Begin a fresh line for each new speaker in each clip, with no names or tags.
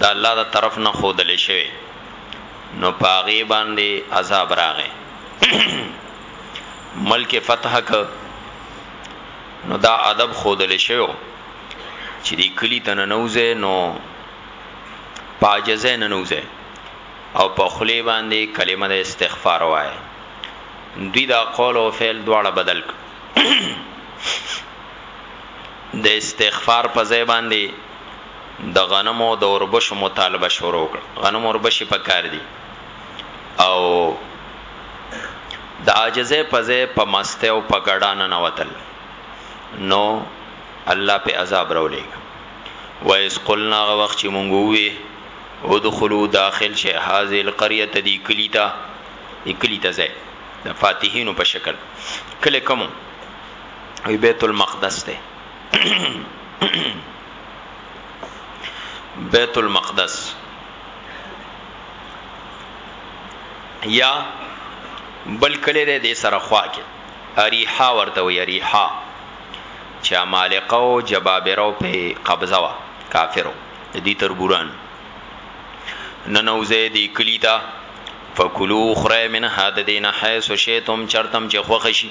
د الله د طرف نه خودل شوی نو پاغي باندې عذاب راغې ملک فتح ک نو دا ادب خودل شوی چې دی کلی تن نوځه نو پاجزه نه نوځه او په خلی باندې کلمه د استغفار وای دوی دا قول او فعل دواړه بدل ک د استغفار په ځای باندې د غنمو د اوربشو مطالبه شروع کړه. غنم اوربشې په کار دي او د عاجزۍ په ځای په مستۍ او په ګډا ننوتل نو الله په عذاب راولېږه. وایس قلنا هغه وخت چې مونږ وې ادخلوا داخل شي هاذه القريه دي کلی ته کلی ته ځای د فاتحینو په شکل کله کوم وی بیت المقدس ته بیت المقدس یا بل کلی دی د سره خوا کې اریحا ورته وی اریحا چې مالقه او جبابره په قبضه وا کافرو د دې تربوران ننوزه دی کلیتا فکلو خره من هاد دین حیث شیتم چرتم چې خوښ شي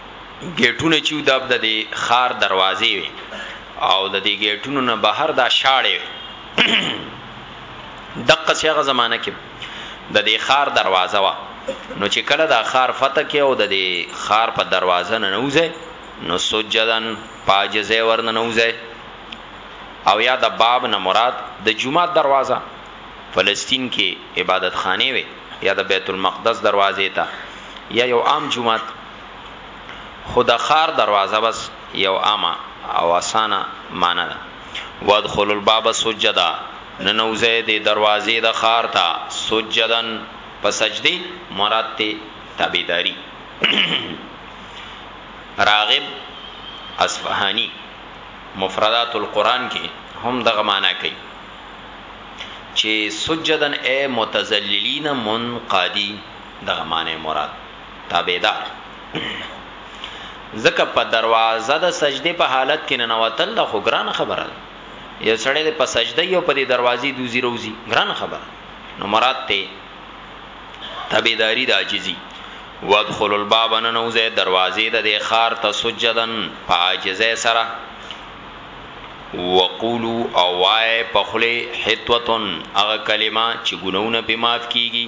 ګیټونه چې د د خار دروازې وي او د دې ګیټونو نه بهر دا شاړې دقه سیغه زمانہ کې د دې خار دروازه وا نو چې کله دا خار فتح کې او د دې خار په دروازه نه نوځي نو سجدن پاجزه ورن نوځي او یا د باب نه مراد د جمعه دروازه فلسطین کې عبادت خانه وي یا د بیت المقدس دروازې ته یا یو عام جمعه خو د ښار دروازه بس یو عامه او اسانه معنی ده، وادخلو الباب سجدا، ننوځئ دې دروازې د ښار ته، سجدا، په سجدې، مراد ترې تابعداري. راغب اصفهاني مفردات القرآن کې هم دغه معنی کوي چې سجدا ای متذللین منقادین دغه معنی مراد. تابعدار ځکه په دروازه د سجده په حالت کې ننوتل دا خو ګران خبره ده یو سړی په سجده یو په دې دروازې دوزی روزی ګران خبره نو مراد ته تابعداري د عاجزي وادخل الباب ننوزه دروازې د خار ته سجدن په عاجزه سره وقولو اوای پخله حتوتن هغه کلمه چې ګناونه به معاف کیږي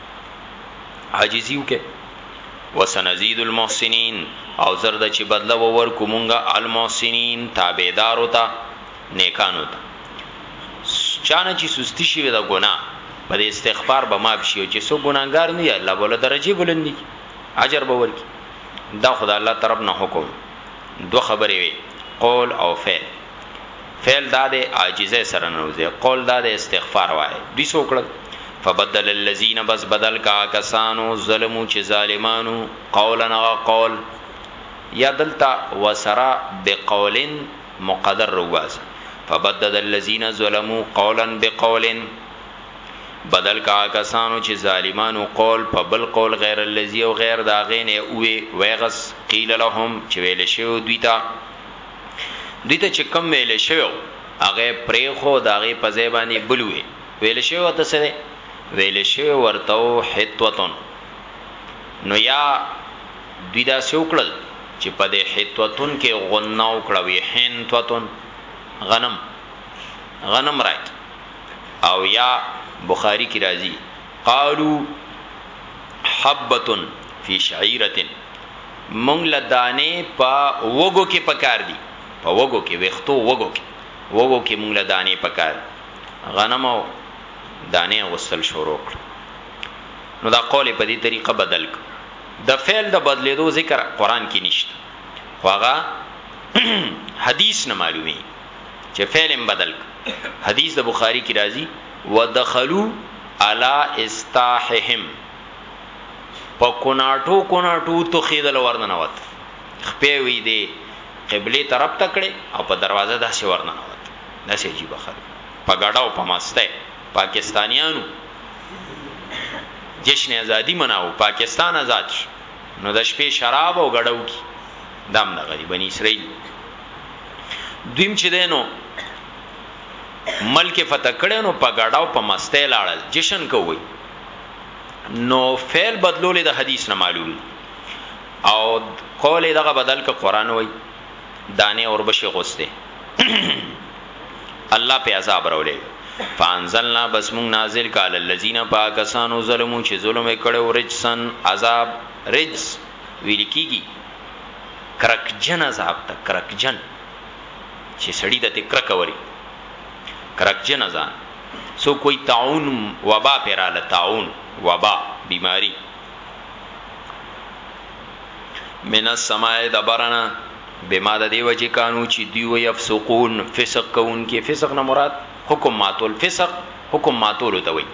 عاجزی وکي وسنزيد المحسنين او زرد چې بدله وور کومونګه المحسنين تابعدار وتا نیکانو ته چانه چې سستی شي د ګنا په استغفار به ماب شي چې سو ګناګار نه یا الله بوله درجه بلندي اجر به ورکی دا خدای الله طرف نه حکم دو خبرې وي قول او فعل فعل داده عاجزه سره نوځي قول داده استغفار وای دوی سوکړل فبدل الذين بس بدل کا کسانو ظلمو چې ظالمانو قولا غ قول یا دلتا وسرا بقول مقدر رواز فبدل الذين ظلمو قولا بقول بدل کا کسانو چې ظالمانو قول په بل قول غیر الذي او غیر دا غینه اوې ویغس قیل لهم چې ویل شو دوی ته دوی ته چې کم ویل شوی هغه پرې خو دا غي په ځای باندې بلوي ویل شوی وته سره ویل شوی ورته حتوتن نو یا دوی دا سوکړل چې په دې حتوتن کې غنه وکړه وی حنتوتن غنم غنم راځي او یا بخاری کی راځي قالو حبه فی شعیره مونږ له دانه په وګو کې پکار دي په وګو کې وختو وګو کې وګو کې مونږ له دانه پکار غنم او دانه غسل شروع کړ نو دا قول په دې طریقه بدل ک د فعل د بدلیدو ذکر قران کې نشته واغه حدیث نه معلومي چې فعل بدل ک حدیث د بخاری کې راځي ودخلوا علی استاحهم په کوناټو کوناټو وتوخیدل ورننوت خپې وی دی قبله طرف ته کړې او په دروازه داسې ورننوت داسې عجیب خلک په ګډاو په مسته پاکستانیانو جشن ازادي مناو پاکستان آزاد شو نو د شپې شراب او ګډاو کی دام د غریبنی اسرائیل دویم چې دینو ملک فتح کړي نو په غړاو په مسته لاړل جشن کوي نو فعل بدلول د حدیث نه معلومي او قول دغه بدل ک قران وای دانه اور بشي غوسته الله په عذاب راولې فانزلنا بس مون نازل کال الذين پاکسانو ظلمو چې ظلم کړو رجسن عذاب رجس ویل کیږي کرکجن عذاب ته کرکجن چی سړی ته تی کرکه وری کرکجنه ځان څوک وای طاعون وبا پی راله طاعون وبا بیماری من السماء دبرنا بما د دی وجه کانو چی دی وی افسقون فسق کون کی فسق نه مراد حکم ماتول فسق حکم ماتول ته وی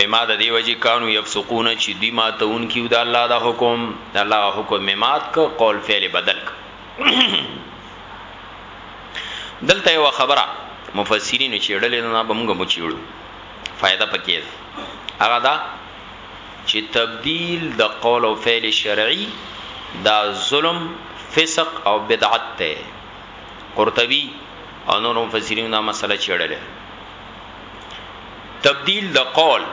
بما د دی وجه کانو یفسقون چې دی ماتون کیو د الله د حکم د الله حکم مات ک قول فعل بدل ک دلته یو خبره مفسرین چیړلې نه به موږ مچیړو فائدہ پکې ده هغه دا چې تبديل د قول او فعل شرعي دا ظلم فسق او بدعت ته قرطبي او نور مفسرین دا مسله چیړلې تبديل د قول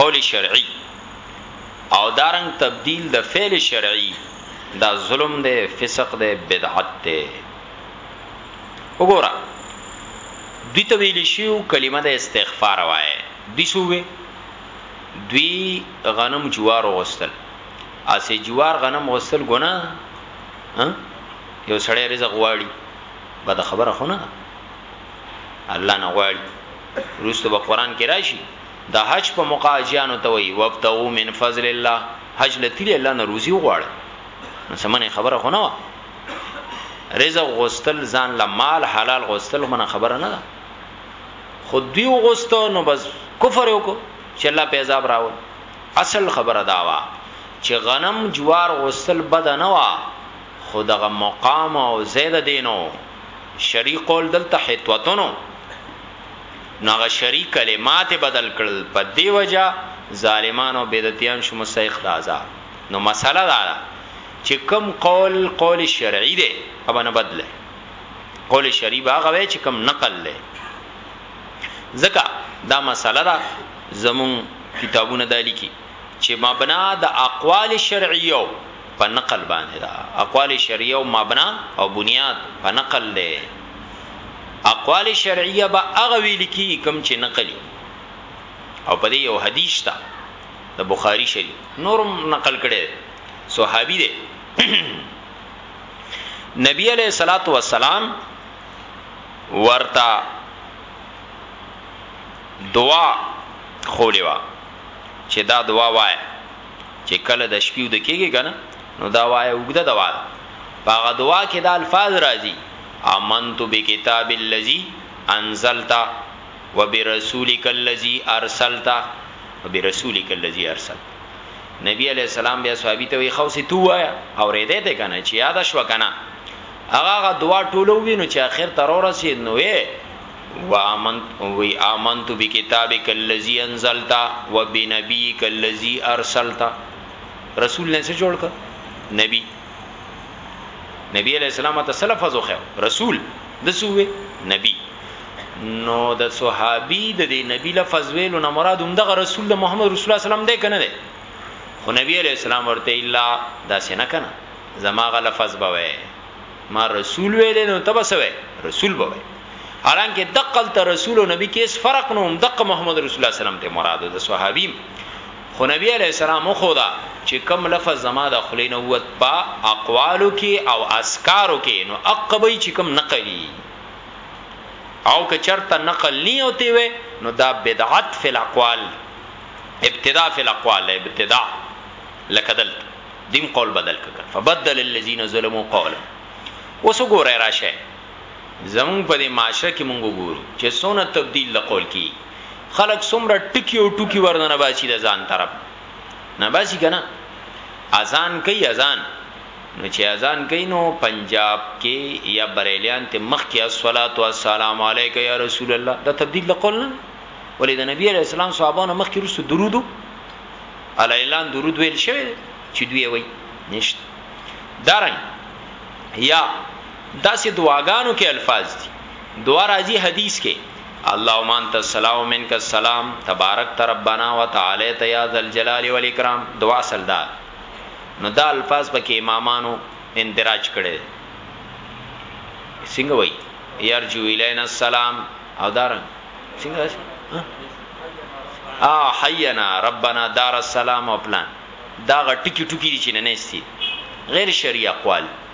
قول شرعي او دارنګ تبديل د فعل شرعي دا ظلم دی فسق دی بدعت دی وګوره دوی ته ویل شیو کلمه د استغفار وایي دوی سوې دوی غنم جوار غوستل اسې جوار غنم غوستل ګنا یو سړی رزق غواړي بد خبره خونه الله نه غواړي روستو په قران کې راشي د حج په موقع حاجیانو ته وایي وابتغوا من فضل الله حج لتیری الله نه روزي وغواړي نو سمنه خبره خو نه و رزق غوستل ځان له مال حلال غوستل منه خبره نه ده خو دوی غوستو نو بس کفر وکړو چې الله په عذاب راول اصل خبره دا وا چې غنم جوار غسل بد نه وا خدغه مقام او زید دینو شری قول دلته حتوتونو نو هغه شری کلمات بدل کړل په دی وجه ظالمان او بدعتيان شو مستحق د عذاب نو مسله دا ده چې کم قول قول شرعي دی هغه نه بدله قول شرعي به هغه وی چې کم نقل دی ځکه دا مسله ده زمون کتابونه دالی کی چې مبنا د اقوال شرعیو په نقل باندې دا اقوال شرعیو مبنا او بنیاد په نقل دی اقوال شرعیه به هغه ویل کی کم چې نقلی او په دې یو حدیث تا د بخاری شریف نورم نقل کړي صحابي دی نبی علیہ الصلات والسلام ورتا دعا خولیوا چې دا دعا وای چې کله د شپې د کېږي کنه نو دا وای وګړه دعا هغه دعا کې د الفاظ راځي آمنت بکتاب الذی انزلت وبرسولک الذی ارسلت وبرسولک الذی ارسلت نبی علیه السلام بیا صحابي ته وی خو سي تو وایا اورېدې ته کنه چې یاد شو کنه هغه هغه دعا ټولو وینو چې اخر تر ورسې نو وې و امنت وی امنت بکتابک الذی انزلت وبنبیک الذی ارسلت رسول نه څه جوړ ک نبی نبی علیہ السلام ته سلفظ خو رسول د سوې نبی نو د صحابي د دې نبی لفظ ویلو نه مراد هم د رسول د محمد رسول الله سلام دی کنه دی خو نبی علیہ السلام ورته الا دا سینه کنه زما غ لفظ بوي ما رسول ویل نو تبسوي رسول بوي حالانکه دقل ته رسول او نبی کې فرق نو هم دقه محمد رسول الله سلام ته مراد د صحابي خو نبی علیه السلام وښوده چی کوم لفظ زما د خولې نه ووت په اقوالو کی او اذکارو کی نو هغه به وی چی کوم نقل یی او که چرته نقل نه یی او ته یی وای نو دا بدعت فی الاقوال ابتداء فی الاقوال ده ابتداء لکه دلته دیم قول بدل کړه فبدل الذین ظلموا قولا اوس وګوره راشه زموږ په دې معاشره کې موږ وګورو چې څونه تبدیل د قول کیږي خلک څومره ټکی او ټوکی ورننه باسي د ځان طرف نه باسي کنه اذان کوي اذان نو چې اذان کوي نو پنجاب کې یا بریلیان ته مخ کې الصلات والسلام علیک یا رسول الله دا تبدیل د قول نه ولې د نبی علیہ السلام صحابانو مخ کې رسو درودو علی اعلان درود ویل شوی چې دوی وایي نشته دارن یا داسې دعاګانو کې الفاظ دي دعا راځي حدیث کې اللهم انت السلام منک السلام تبارک تربنا وتعالی یا ذل جلال والاکرام دعا سلدا نو دا الفاظ پکې امامانو اندراج کړي څنګه وای یرجو الینا السلام او دار څنګه ا حینا ربنا دار السلام او پلان دا غټی کی ټکی چې نه نستی غیر شرعی اقوال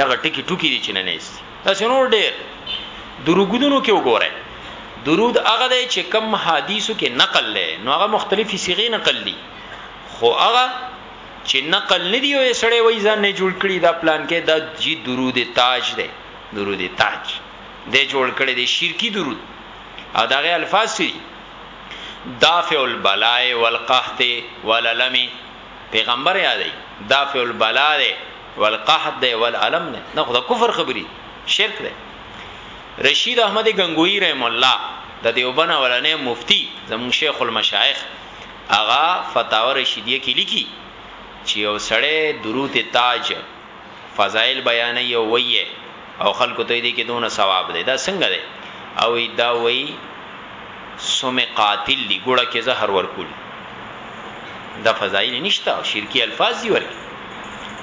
دغه ټکی ټوکی دي چې نه نيستي داسې نور ډېر دروګدونو کې وګوره درود هغه دی چې کم حدیثو کې نقل لې نو هغه مختلفي صيغې نقل دي خو هغه چې نقل ندی وي سړی وای ځان نه جوړ کړي دا پلان کې دا جی درود تاج دی درود تاج دی جوړ کړي دی شرکی درود او داغه الفاظ سي دافع البلاء والقحط وللم پیغمبر یادای دافع البلاء والقحط دی والعلم نه نه خدا کفر خبري شرک دی رشید احمد غنگوی رحم الله د دیوبن اولنې مفتی زمون شیخ المشایخ اغا فتاوا رشیدیه کې لیکي چې یو سړی دروت تاج فضائل بیان یو ویه او خلکو ته دې کې دونه ثواب دی دا څنګه دی او دا وای سم قاتل دی ګړه کې زهر ورکول دا فضایل نشته او شرکی الفاظ دی ورکی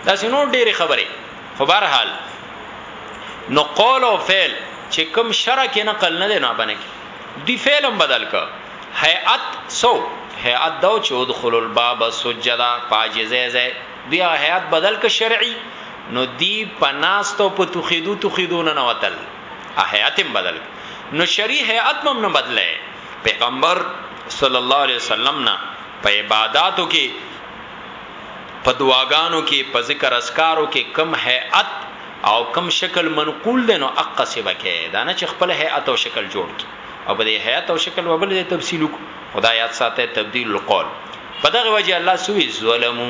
دا سينو ډېری خبره خو بهر حال نو قول او فعل چې کوم شرع کې نقل نه دی نه باندې کې دی فعل هم بدل کا هيئت سو هيئت دو چې ادخل الباب سجدا فاجزه زه دی هيئت بدل ک شرعي نو دی په ناست او په توخیدو توخیدو نه نوتل هيئت هم بدل نو شری هيئت هم نه بدله پیغمبر صلی الله علیه وسلم نه په عبادتو کې په دعاګانو کې په ذکر اسکارو کې کم هيئت او کم شکل منقول دی نو اقا سیبه کې دا نه چې خپل هيئت او شکل جوړ کی او په دې هيئت او شکل وبل تفصیل خدای یاد ساته تبديل القول په دغه وجه الله سوی ظلمو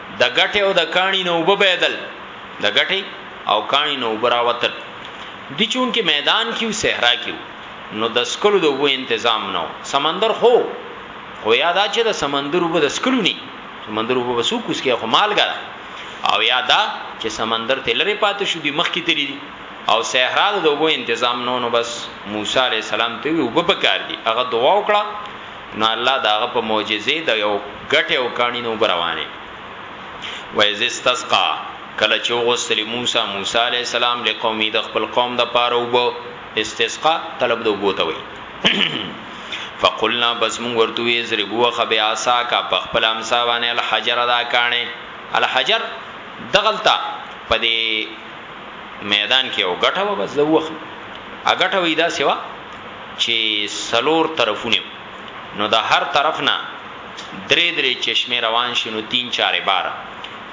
د ګټه او د کانی نه وب بيدل د ګټه او کانی نه وب راوتل د چون کې میدان کیو صحرا کیو نو د سکلو د وو تنظیم نو سمندر خو خو یادا چې د سمندر وب د سکلو ني سمندر وب وسو کوس کې خو مالګا او یادا چې سمندر ته لری پات شو دی مخ کې تری دي او صحرا د وو تنظیم نو نو بس موسی علی السلام ته وب پکار دي هغه دعا وکړه نو الله د هغه په معجزې د یو ګټې او کاڼي نه اوبه روانې کړې. واذ استسقی کله چې وغوښتلې موسی، موسی علیه السلام، لقومه د خپل قوم د پاره اوبه، استسقی طلب د اوبو ته وایي، فقلنا بس موږ ورته وویل، اضرب وخه بعصاک په خپل امسا باندې الحجر دا کاڼی، الحجر دغلته په دې میدان کې یو ګټه وه بس د وخه، هغه ګټه وي دا سوا. چی څلور طرفونه نو د هر طرف نه دری دری چشمی روان شی نو تین چار بار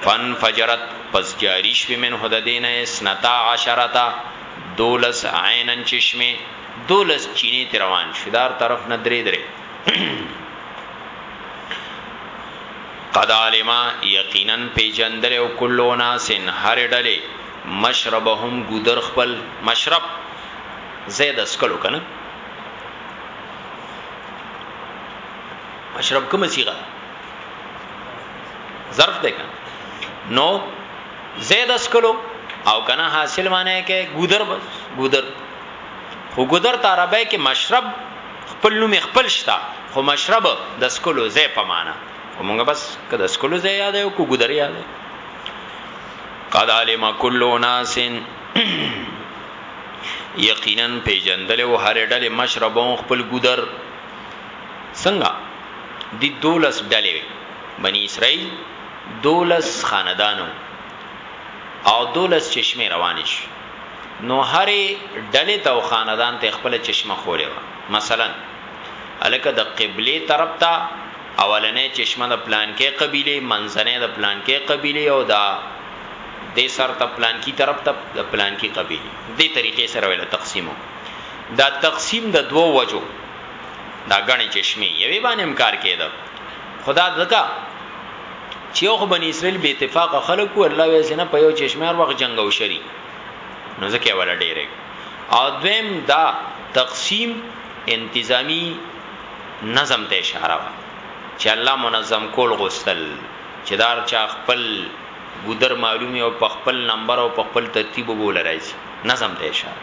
فانفجرت پس جاری شوی منه د دی نه اثنتا عشرة دولس عینا چشمی دولس چینی تری روان شوی د هر طرف نه دری دری قد علم یقینا پیجندل او کلو ناسن هر ډلی مشربهم ګودر خپل مشرب زید اسکلو کنه مشرب کوم صيغه ظرف ده کنه نو زید اسکلو او کنه حاصل معنی کې ګودر بس ګودر خو ګودر تعربه کې مشرب خپل نوم خپل شتا خو مشرب د اسکلو زې په معنا ومونږ بس کده اسکلو زې یاد یو کو ګودر یاد قد علم كل ناس یقینا پیجندل او هر ډلې مشربون خپل ګودر څنګه دی دولس ډلې بنی اسرائیل دولس خاندانو او دولس چشمه روانش نو هرې ډلې ته او خاندان ته خپل چشمه خولې و مثلا الکه د قبله طرف ته اولنې چشمه د پلان کې قبيله منځنۍ د پلان کې قبيله او دا دې سر ته پلانکی طرف ته د پلانکی قبیله دې طریقې سره ویل تقسیمو دا تقسیم د دوو وجو دا غنې چشمه یوې باندې امکار کېده خدا دکا چې یو بنی اسرائیل به اتفاق خلق او الله وې سينه په یو چشمه هر وخت جنگ او شری نو ځکه ولا ډېرې او دویم دا تقسیم انتظامی نظم ته اشاره وا چې الله منظم کول غوستل چه دهر چا خپل ګودر معلوم وی او په خپل نمبر او په خپل ترتیب وبه له راځی نظم ته اشاره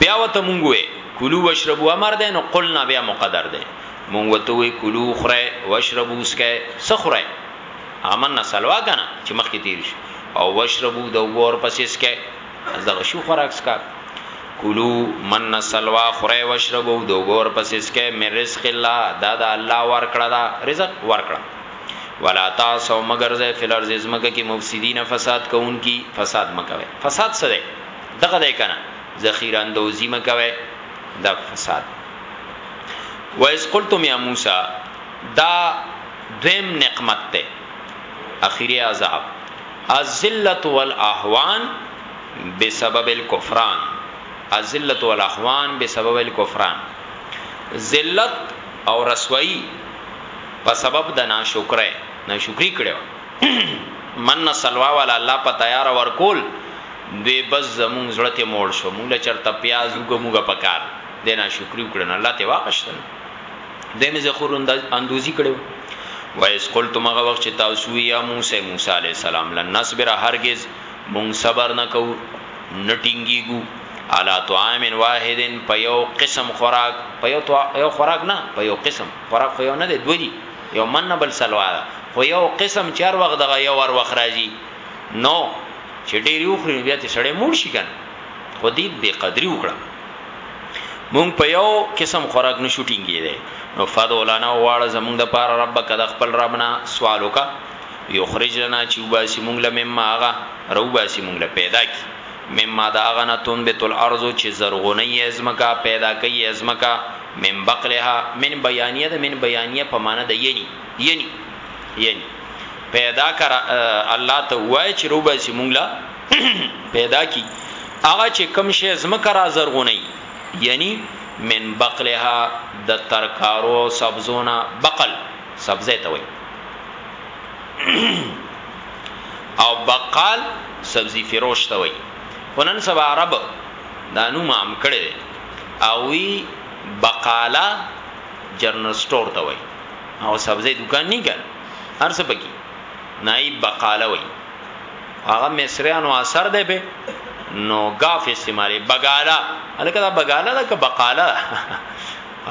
بیا وته مونږ وی کلو واشربو امر ده نو قلنا بیا مقدر ده مونږ وته وی کلو خره واشربو اسکه سخره امن سلوا کنه چې مخکې تیر شي او واشربو د وګور پسې اسکه از دغه شو خوراک سکاک کلو من سلوا خره وشربو دو ګور پس اسکه مې رزق الله دا دا الله ور کړه دا رزق ور کړه ولا تاسو مگر زه فلر زمکه کې مفسدین فساد کوون کی فساد مکوي فساد څه دی دغه دی کنه ذخیره اندوزی مکوي دا فساد وایس قلتم یا موسی دا دویم نقمت ته اخیری عذاب الذلة والاهوان بسبب الکفران الذلة والاهوان بسبب الکفران ذلت او رسوایی په سبب د ناشکرۍ ناشکری کړو من سلوا والا الله په تیار ورکول دوی بس زمون زړه ته موړ شو موږ چرته پیاز وګموګه پکار دینا شکر وکړنه الله ته واقشتنه دیم زخور اندوزی کړو وایس قلتم هغه وخت چې تاسو یا موسی موسی علی السلام لن نصبر هرگز مون صبر نه کو نټینګیګو علا طعام واحد په یو قسم خوراک په یو تو یو خوراک نه په یو قسم خوراک خو یو نه دی دوی یو من نه بل سلوا ده خو یو قسم چار وخت دغه یو ور وخت راځي نو چې ډیر یو خوري بیا ته سړی مور شي کنه خو دې بے قدری وکړه مونږ په یو قسم خوراک نشو ټینګې دی نو فدولانا واړه زمونږ د پاره رب کده خپل ربنا سوال وکا یخرج لنا چې وباسي مونږ له مما هغه رو باسي مونږ له پیدا کی مما دا هغه نه تون بیت الارض چې زرغونی ازمکا پیدا کوي ازمکا من بقلها من بیانیه د من بیانیه په معنی د یعنی یعنی یعنی پیدا کر الله ته وای چې رو باسي مونږ له پیدا کی هغه چې کم شی زمکه را زرغونی یعنی من بقلها د ترکارو سبزونه بقل سبزه ته وای او بقال سبزی فروش ته وای خنن سبا عرب دانو مام کړي او وی بقالا جنرال سٹور ته وای او سبزی دکان نه کړ هر څه پکې نایب بقاله وی هغه مصریانو اثر دی به نو غاف استعمالي بغاله الکه دا بغاله ده که بقاله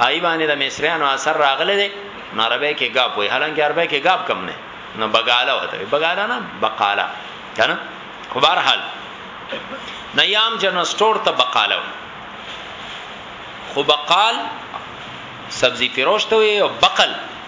آی باندې د مصریانو اثر راغله دی نو عربی کې غاف وی حالانکه عربی کې غاف کم نه نو بغاله وته بغاله نه بقاله کنه خو بهر حال نیام جنو سٹور ته بقاله وی خو بقال سبزی فروش ته وی او بقل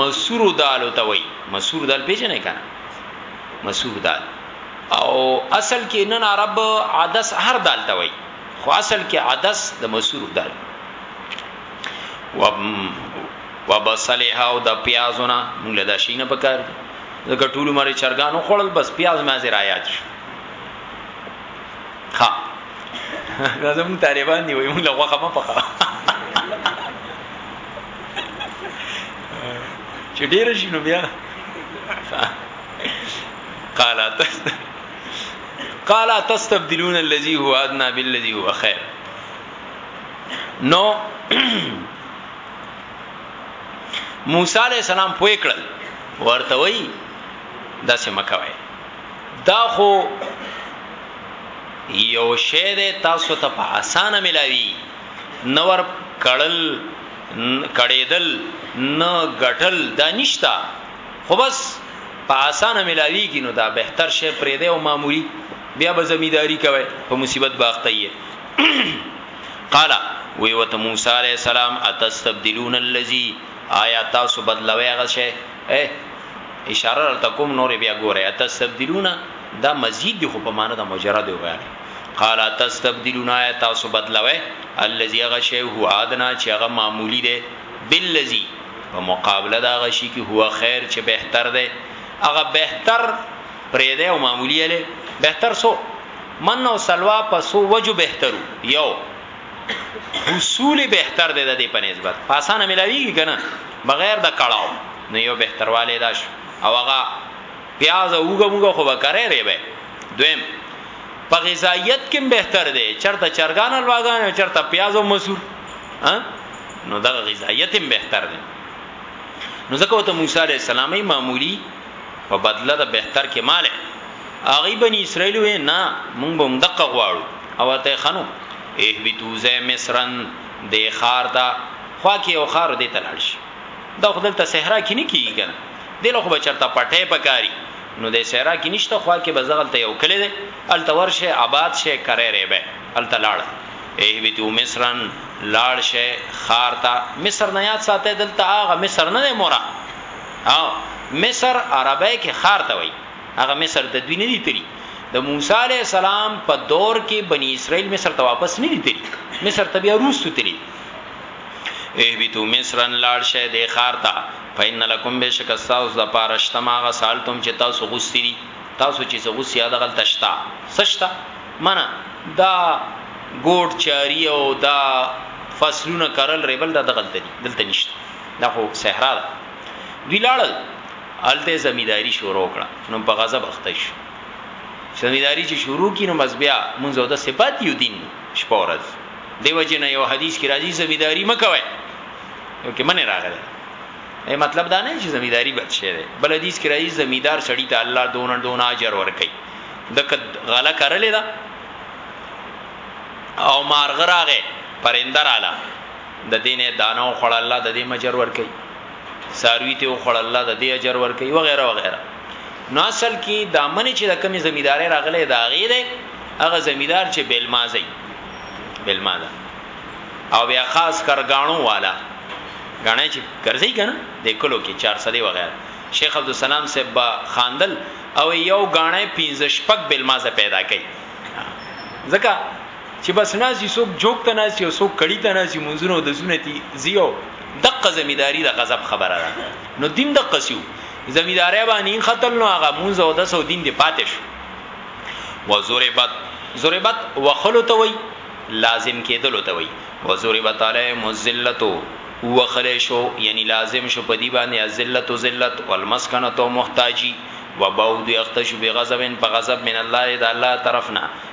مسور دال ته وای مسور دال پیژنې کنه مسور دال او اصل کې نن عرب عدس هر دال ته وای خو اصل کې عدس د مسور دال و و بصلها او د پیازونه موږ له دا شینه پکار دي زکه ټول مری چرګانو خړل بس پیاز مازه را یاد شو ها دا زموږ طالبان دی وایي موږ له غوخه ما پخا چې ډیر شي نو بیا قال تست قال تستبدلون الذي هو ادنى بالذي هو خير نو موسی علی السلام پوی کړل ورته وی دا سم کوي دا خو یو شی دی تاسو ته په اسانه ملاوي نور کړل کړېدل نه غټل دا نشتا خو بس په اسانه ملاويږي نو دا بهتر شی پرې دی او معمولی بیا به زمیداری کوي په مصیبت باختایي قال وی وت موسی علی السلام اتستبدلون الذی آیا تاسو بدلوي هغه شی اشاره درته کوم نور بیا ګوره اتستبدلون دا مزید دی خو په معنی د مجرد یو غیر قال اتستبدلون آیت تاسو بدلوي الذي غشي هو ادنا چې هغه معمولی دی بالذي په مقابله دا غشي کې هو خیر چې بهتر دی هغه بهتر پرې دی او معمولی له بهتر سو من او سلوا په سو وجو بهترو یو حصول بهتر دی د دې په نسبت په اسانه ملاویږي کنه بغیر د کړهو نو یو بهترواله دا شو او هغه پیاز او وګه موږ خو وکړې ری به دویم په غذایت کې بهتر دی چرته چرګان الواغان او چرته پیاز او مسور نو دا غذایت هم بهتر دی نو ځکه ته موسی علی السلامي معمولی په بدله د بهتر کې مال هغه بنی اسرائیل وې نه مونږ به مونږ دقه غواړو او ته خنو ایه بیتو زې مصرن د خار دا خوا کې او خار دې تلاړ شي دا خدل ته صحرا کې نه کیږي کنه دله خو بچرته پټه پکاري نو د صحرا کې نشته خوا کې بزغل ته یو کلی دی ال تور شه آباد شه کرے ری به ال تلاړ ایه بیتو مصرن لاړ شه خار تا مصر نه یاد ساته دلته هغه مصر نه مورا او مصر عربی کې خار ته وای هغه مصر د دوی نه دي تری د موسی علی السلام په دور کې بنی اسرائیل مصر ته واپس نه دي تری مصر ته بیا روستو تری اهبتو مصرن لاړ شه د خار ته فین لکم بشک استاوس د پارشتما غ سالتم چې تاسو غوستری تاسو چې غوسی یاد غل تشتا سشتا منا دا ګوډ چاری او دا فصلونه کرل ریبل دا دغلت دي دلته نشته دا خو صحرا ده دوی لاړل الته زمیداری شروع کړه نو په غضب اخته شو زمیداری چې شروع کینو مزبیا مونږ او د صفات یو دین شپورز دیو جن یو حدیث کې راځي زمیداری مکوي یو کې منه راغله ای مطلب دا نه چې زمیداری بد شي دی بل حدیث کې راځي زمیدار سړی ته الله دون دون اجر ورکي د غلا کړلې دا او مارغراغه پرندر اعلی د دین دانه او خړ الله د دې مجر ور کوي ساروی ته او خړ الله د دې اجر ور کوي وغیرہ وغیرہ نو اصل کې دا منی چې د کمی زمیداری راغله دا غیره هغه زمیدار چې بیلمازي بیلمازه او بیا خاص کرګانو والا غاڼه چې ګرځي کنه د کلو کې 400 وغیرہ شیخ عبد السلام صاحب خاندل او یو غاڼه 15 شپک بلمازه پیدا کړي ځکه چې بس نازي څوک جوک ته نازي او څوک کړي ته نازي منځونو د زونتي زیو دغه زمیداری د غضب خبره ده نو دین د قصیو زمیداری باندې خطر نو هغه مونږ او د سو دین دی پاتې شو وزوربت زوربت وخلو ته وای لازم کېدل ته وای وزوربت علی مذلتو وخلې شو یعنی لازم شو په دی باندې ذلت او ذلت والمسکنه تو محتاجی وبعد یختش بغضب په غضب من الله اذا الله طرفنا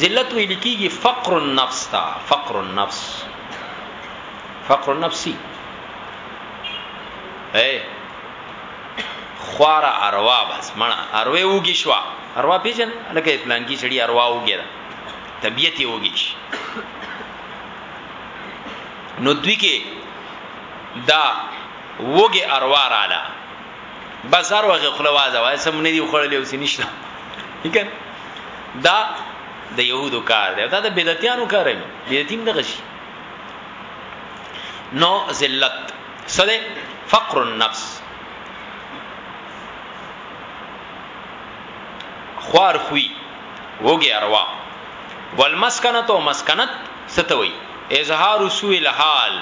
ذلت ویل کیږي فقر النفس تا فقر النفس فقر النفسي اے خوار اروا بس مړه اروي وګي شو اروا پیژن لکه پلان کی چړي اروا وګي دا طبيعت یې وګي نو دوی کې دا وګي اروا رااله بازار وغه خپل واځه وای سم نه دی خوړلې اوس نشته وکړ دا د يهودو کار دی دا د بدعتانو کار دی بدعتیم دغه شي نو ذلت سره فقر النفس خوار خوی وګي اروا والمسکنت او مسکنت ستوي اظهار سوء الحال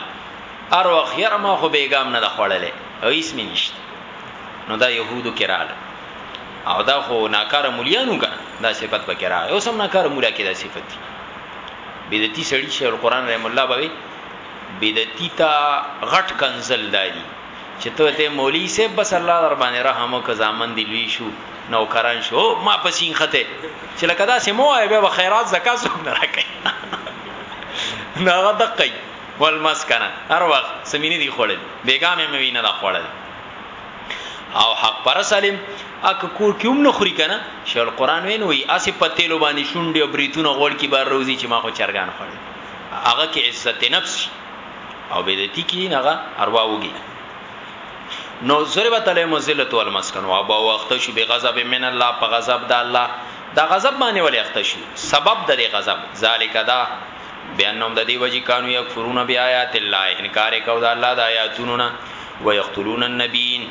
ار وخت یره ما خو بیګام نه خوړلې او هیڅ مې نشته نو دا يهودو کې رااله او دا خو ناکاره مليانو کنه دا صفت به کرا او سم ناکاره مولا کې دا صفت دي بدعتي سړي شیخ القرآن رحم الله بوي بدعتي تا غټ کنزل دادي چې ته ته مولوی سه بس الله در باندې رحم او کزامن دی لوي شو نوکران شو ما پسین خته چې لکه دا سه مو به خیرات زکات سم نه راکې نه غدقې ولمس کنه هر وخت څه مې نه دي خوړل بیګا مې مې نه دا خوړل او حق پر سالم اک کور کې هم نه خوري کنه شیخ القرآن وین وی اسی پتیلو باندې شونډې او بریتونه غوړ کې بار روزي چې ما خو چرګان خوړل هغه کې عزت نفس او بدعتي کې هغه اروا وګي نو ضربت علی مزلت والمسکن او با وخت شو به غضب من الله په غضب د الله دا غضب باندې ولې اخته شو سبب د غضب ذالک دا بانهم د دې وجې کانو یکفرون بیاات الله انکار یې کو د الله د آیاتونو نه ويقتلون النبیین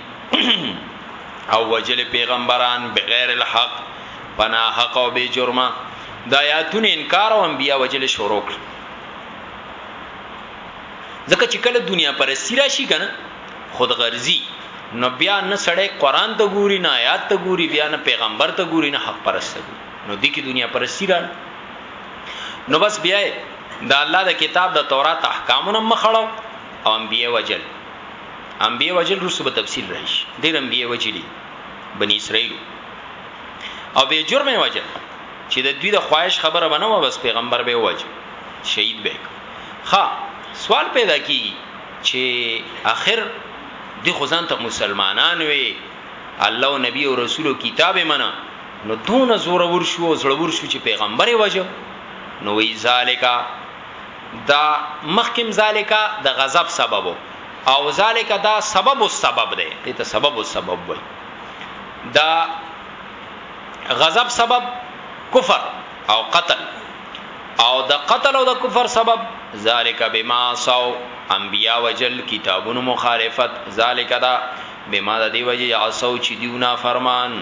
او وجل پیغمبران بغیر الحق پنا حق او بی جرمه د آیاتونو انکار او انبیا وجل شروع کړ ځکه چې کله دنیا پرستی راشي کنه خود غرضی نو بیا نه سړی قران ته ګوري نه آیات ته ګوري بیا نه پیغمبر ته ګوري نه حق پرسته ګوري نو دې کې دنیا پرستی راځي نو بس بیا د الله د کتاب د تورات احکامونه مخړو او انبیه وجل انبیه وجل رسو په تفصیل راشي ډیر انبیه وجلی بنی اسرائیل او به جرم وجل چې د دوی د خواهش خبره بنو بس پیغمبر به وجل شهید به ښا سوال پیدا کی چې اخر د خدان ته مسلمانان وي الله او نبی او رسول او کتاب منه نو دون زور ور شو او زړه ور شو چې پیغمبر یې وجه نو وی ذالکا دا مخکم ذالکا د غضب سبب او ذالکا دا سبب او سبب دی دې ته سبب او سبب وای دا غضب سبب کفر او قتل او د قتل او د کفر سبب ذالک بما سو انبیا وجل کتابونو مخالفت ذالک دا بما د دی وجه عصو چې دیونه فرمان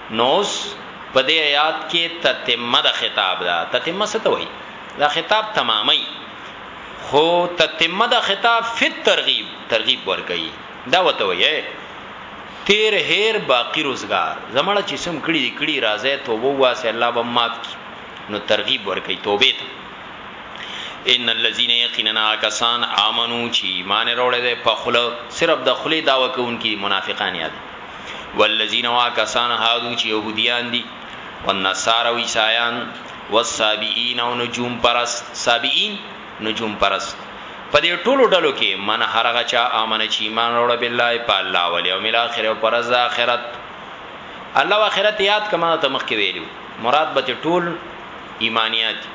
نو اوس په دې ایات کې تتمه د خطاب ده تتمه څه ته وایي دا خطاب تمامي خو تتمه د خطاب فت ترغیب ترغیب ورکړي دا وته وایي تیر هیر باقی روزگار زمړه چې سم کړي دي کړي راځي توبه واسه الله به معاف کی نو ترغیب ورکړي توبه ته ان الذين يقيننا کسان امنو چې ایمان وروړي ده په خله صرف د خله داوا کوونکي منافقان یاد والذین واکسان هادو چې يهوديان دي والنصارى او عیسایان والسابئین او نجوم پرست سابئین نجوم پرست په دې ټولو ډلو کې من هرغه چا امن چې ایمان وروړه بالله په الله او یوم الاخر او پر ورځ اخرت الله او اخرت یاد کما ته مخ کې ویلو مراد به ټول ایمانیات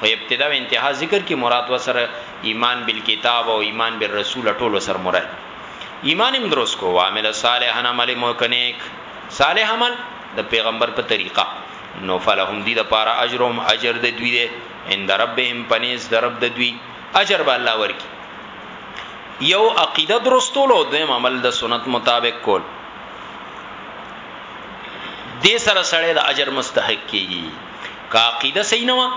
خو ابتدا او انتها ذکر کې مراد وسره ایمان بالکتاب او ایمان بالرسول ټول سره مراد ایمان هم درست کو وعمل صالحا عمل مکنیک صالح عمل د پیغمبر په طریقه نو فلهم دی د پاره اجرهم اجر د دوی دی عند ربهم پنیز د رب د دوی اجر به الله ورکی یو عقیده درستول او دویم عمل د سنت مطابق کول دې سره سره د اجر مستحق کیږي کا عقیده صحیح نه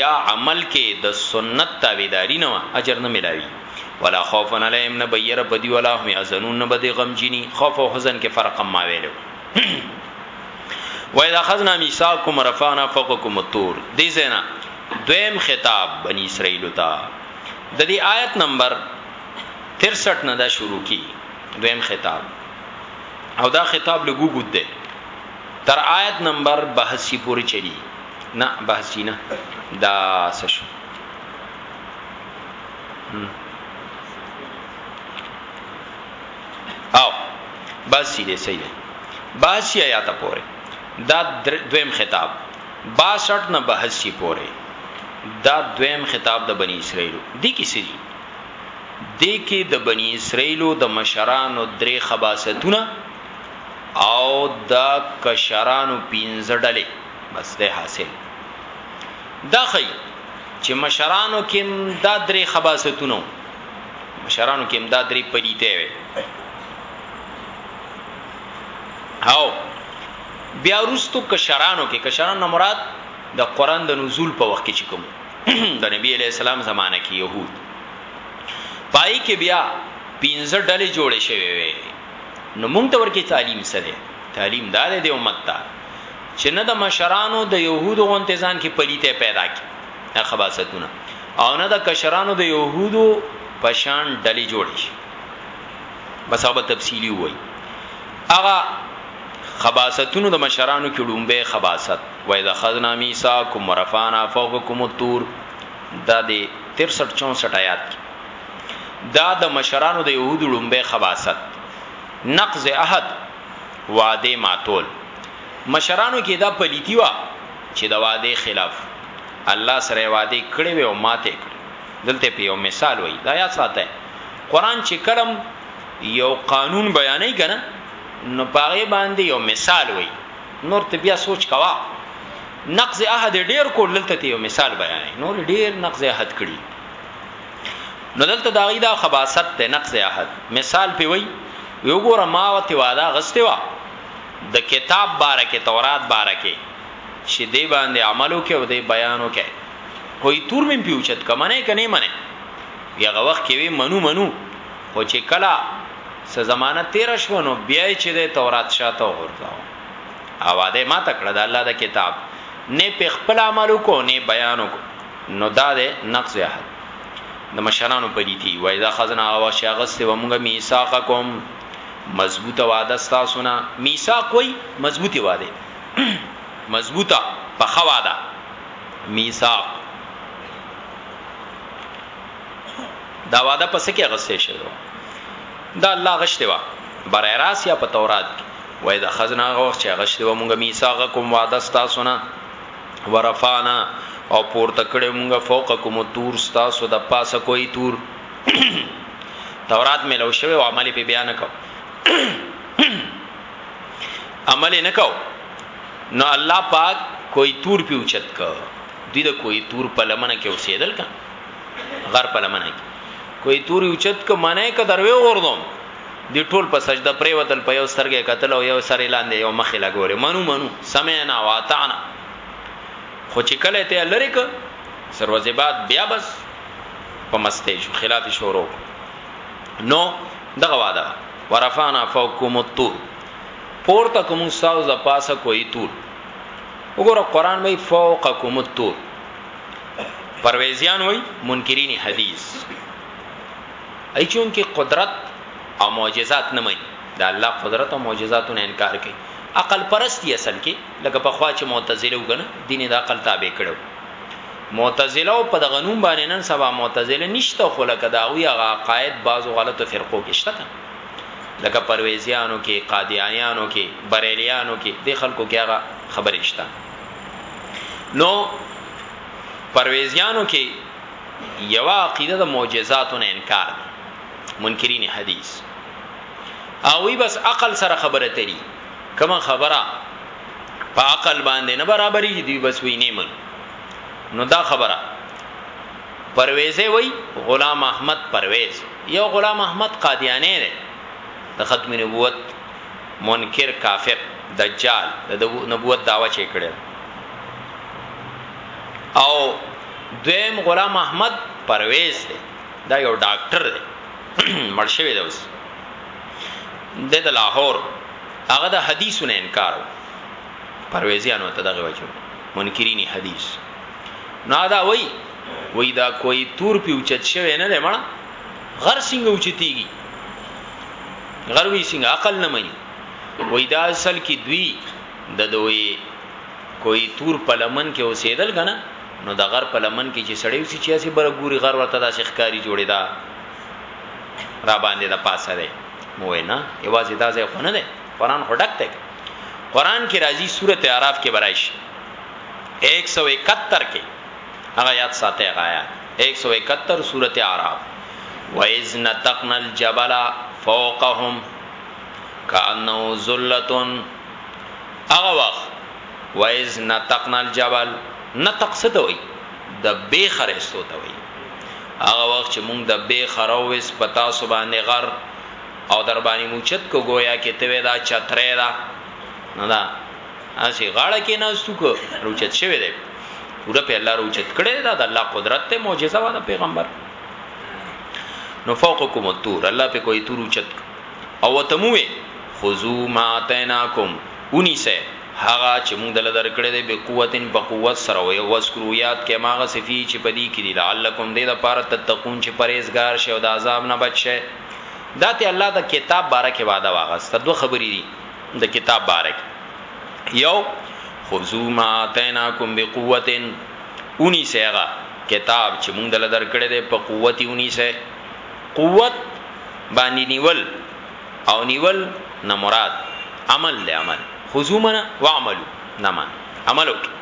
یا عمل کې د سنت تابعداري نه اجر نه ملایوي ولا خوف علیهم نه بیر بدی ولا هم یحزنون نه بدی غم جنی خوف او حزن کې فرق ما ویلو و اذا خذنا میثاقکم رفعنا فوقکم الطور دې زینا دویم خطاب بنی اسرائیل ته د دې آیت نمبر 63 نه دا شروع کی دویم خطاب او دا خطاب لګو ګد ده تر آیت نمبر 82 پورې چلی نه بحثی نه دا سشو او باسی دې صحیح دی باسی آیات پورې دا دویم خطاب 62 نه 82 پورې دا دویم خطاب د بنی اسرائیل دی کی سری دی کی د بنی اسرائیل د مشرانو درې خباستونه او د کشرانو پینځه ډلې بس ده حاصل دا خی چې مشرانو کې هم دا درې خباستونه وو. مشرانو کې هم دا درې پلیتې وې. او بیا وروسته کشرانو کې کشران نه مراد د قران د نزول په وخت کې چې کوم د نبی علی السلام زمانه کې يهود پای کې بیا پینځه ډلې جوړې شوې وې نو مونږ ته ورکی تعلیم سره تعلیم دار دی امت ته چې نه د مشرانو د يهودو غونته ځان کې پليته پیدا کی نه خباستونه او نه د کشرانو د يهودو پشان ډلې جوړې شي بس هغه تفصیلی وای هغه خباستونو د مشرانو کې ډومبه خباست وای د خزنا میسا کوم رفانا فوقکم الطور دا د 63 64 آیات دا د مشرانو د يهودو ډومبه خباست نقض عهد وعدې ماتول مشرانو کې دا پلیتی وه چې د وعدې خلاف الله سره وعده کړې وي او ماته کړې دلته په یو مثال وایي دا یا ساته قران چې کلم یو قانون بیانې کنه نو پاره باندې یو مثال وایي نور ته بیا سوچ کوا نقض عهد ډیر کول دلته یو مثال بیانې نور ډیر نقض عهد کړی نو دلته دا غي دا خباست ته نقض احد مثال پی وی یو ګور ما او تی واده غسته وا د کتاب بارکه تورات بارکه چې دی باندې عملو کې او دی بیانو کې کوئی تور مم پیوچت کمنه کني منه یغه وخت کې وی منو منو خو چې کلا س زمانہ تیر شو نو بیا چې د تورات شاته ورځاو اواده ما تکړه د الله د کتاب نه په خپل عملو کو نه بیانو کو نو دا ده نقض عهد د مشرانو پلیتی و اذا خزنا او شاغست و موږ میثاقکم مضبوطه وعده تاسو نه میثاق وای مضبوطه وعده مضبوطه په خوا ده میثاق دا وعده پس کې غسه شوی دا الله غشته وا برای راس یا په تورات کې وای دا خزنا غوښ چې غشته و مونږه میثاق کوم وعده تاسو نه ورفانا او پورته کړو موږ فوقکم تور تاسو د پاسه کوئی تور تورات ملو شوی او عمل په بیان کو عمل نه کو نو الله پاک کوئی تور په اوچت کو دوی د کوئی تور په لمنه کې اوسېدل کا غر په لمنه کې کوئی تور اوچت کو معنی ک دروي وردم دی ټول په سجده پریوتل په یو سترګې قتل او یو سر لاندې یو مخې لګورې منو منو سمعنا واطعنا خو چې کله ته لری ک سروزه بعد بیا بس په مسته شو خلاف شورو نو دغه واده ورفانا فوقکم الطور پورته کوم ساو ز پاسه کوئی طور وګوره قران وای فوقکم الطور پرویزیان وای منکرین حدیث ای چونکه قدرت او معجزات نه مني د الله قدرت او معجزاتو نه انکار کوي عقل پرستی اصل کې لکه په خوا چې معتزله وګنه دین د عقل تابع کړو معتزله او په دغه نوم باندې نن سبا معتزله نشته خو لکه دا وی هغه عقاید بعضو غلطو فرقو کې شته کنه لکه پرويزيانو کې قاديانيانو کې بريليانو کې د خلکو کې هغه خبرې شته نو پرويزيانو کې یوا عقیده د معجزاتو نه انکار دی منکرین حدیث او وی بس عقل سره خبره تری کما خبره په عقل باندې نه برابرې دی بس وی نه من نو دا خبره پرویزه وی غلام احمد پرویز یو غلام احمد قادیانی دی د ختم نبوت منکر کافر دجال د نبوت داوا چې کړي او دویم غلام احمد پرویز دی دا یو ډاکټر دی مړ شوی دی اوس د لاهور هغه د حدیثونو انکار پرویزیانو ته دغه وجو منکرین حدیث نو دا وای وای دا کوئی تور پیوچت شوی نه دی مړ غر څنګه اوچتیږي غروي څنګه عقل نه مني وای دا اصل کې دوی د دوی کوی تور په لمن کې اوسیدل کنه نو د غر په لمن کې چې سړی اوسې چې اسی بر ګوري غر ورته داسې ښکاری جوړی دا را باندې د پاسه دی مو نه ایوازې دا ځای خو نه دی قران خو ډک دی قران کې راځي سورته اعراف کې برایش 171 کې هغه یاد ساته غایا 171 سورته اعراف وَإِذْ نَتَقْنَا الْجَبَلَ فَوْقَهُمْ كَأَنَّهُ ذُلَّةٌ هغه وخت وایز نطقنا الجبل نطق څه ته وای د بی خرستو ته وای هغه وخت چې مونږ د بی خروس پتا سبا نغر او در باندې موچت کو گویا کې ته دا چتره دا نه دا اسی غاړه کې ناستو کو روچت شوی دی پورا په الله روچت کړي دا د الله قدرت ته معجزه و د پیغمبر نو فوقکم الطور الله په کوئی تور اوچت او ورته مو وې خذو ما اتیناکم اونیسه هغه چې موږ دل درکړې دې به قوتن په قوت سره وي واسکرو یاد کې ماغه صفی چې پدی کې دی لعلکم دې د پاره تتقون چې پرهیزګار شه او د عذاب نه بچ شه داته الله د کتاب بارکه وعده واغسته دوه خبرې دي د کتاب بارک یو خذو ما تیناکم بقوتن اونی سیغه کتاب چې مونږ دل درکړې ده په قوت اونی سه قوت باندې نیول او نیول نه مراد عمل له عمل خذو منا واعملو نه منا عمل وکړي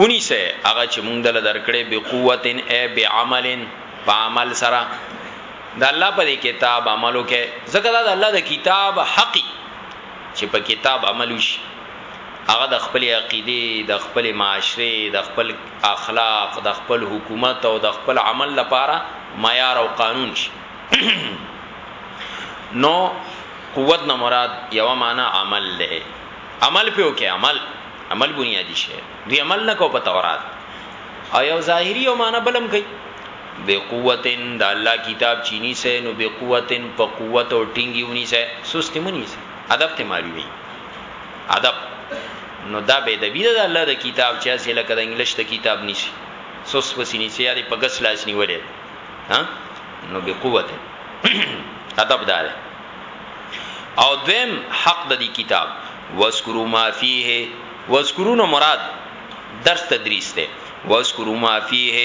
اونی سه هغه چې مونږ دل درکړې به قوتن ای به عملن په عمل سره د الله په کتاب عملو کې ځکه دا د الله د کتاب حقي چې په کتاب عمل وشي هغه د خپل عقیده د خپل معاشره د خپل اخلاق د خپل حکومت او د خپل عمل لپاره معیار او قانون شي نو قوت نه مراد یو معنا عمل له عمل په وکي عمل عمل بنیادی شي دی عمل نه کو په تورات او یو ظاهری او معنا بلم کوي بے قوتن د الله کتاب چینی سه نو بے قوتن په قوت او ټینګیونی سه سستی منی سه ادب ته معلومی ادب نو دا به د بیره د الله د کتاب چې اسی لکه د انګلیش د کتاب نشي سوس پسې نشي یاري په غس لاس نیولې ها نو به قوت ادب دار او دویم حق د دې کتاب واذکروا ما فیه واذکرون مراد درس تدریس ته واذکروا ما فیه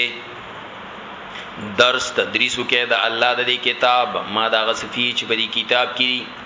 درس تدریسو کې د الله د کتاب ما دا غصفی چې په دې کتاب کې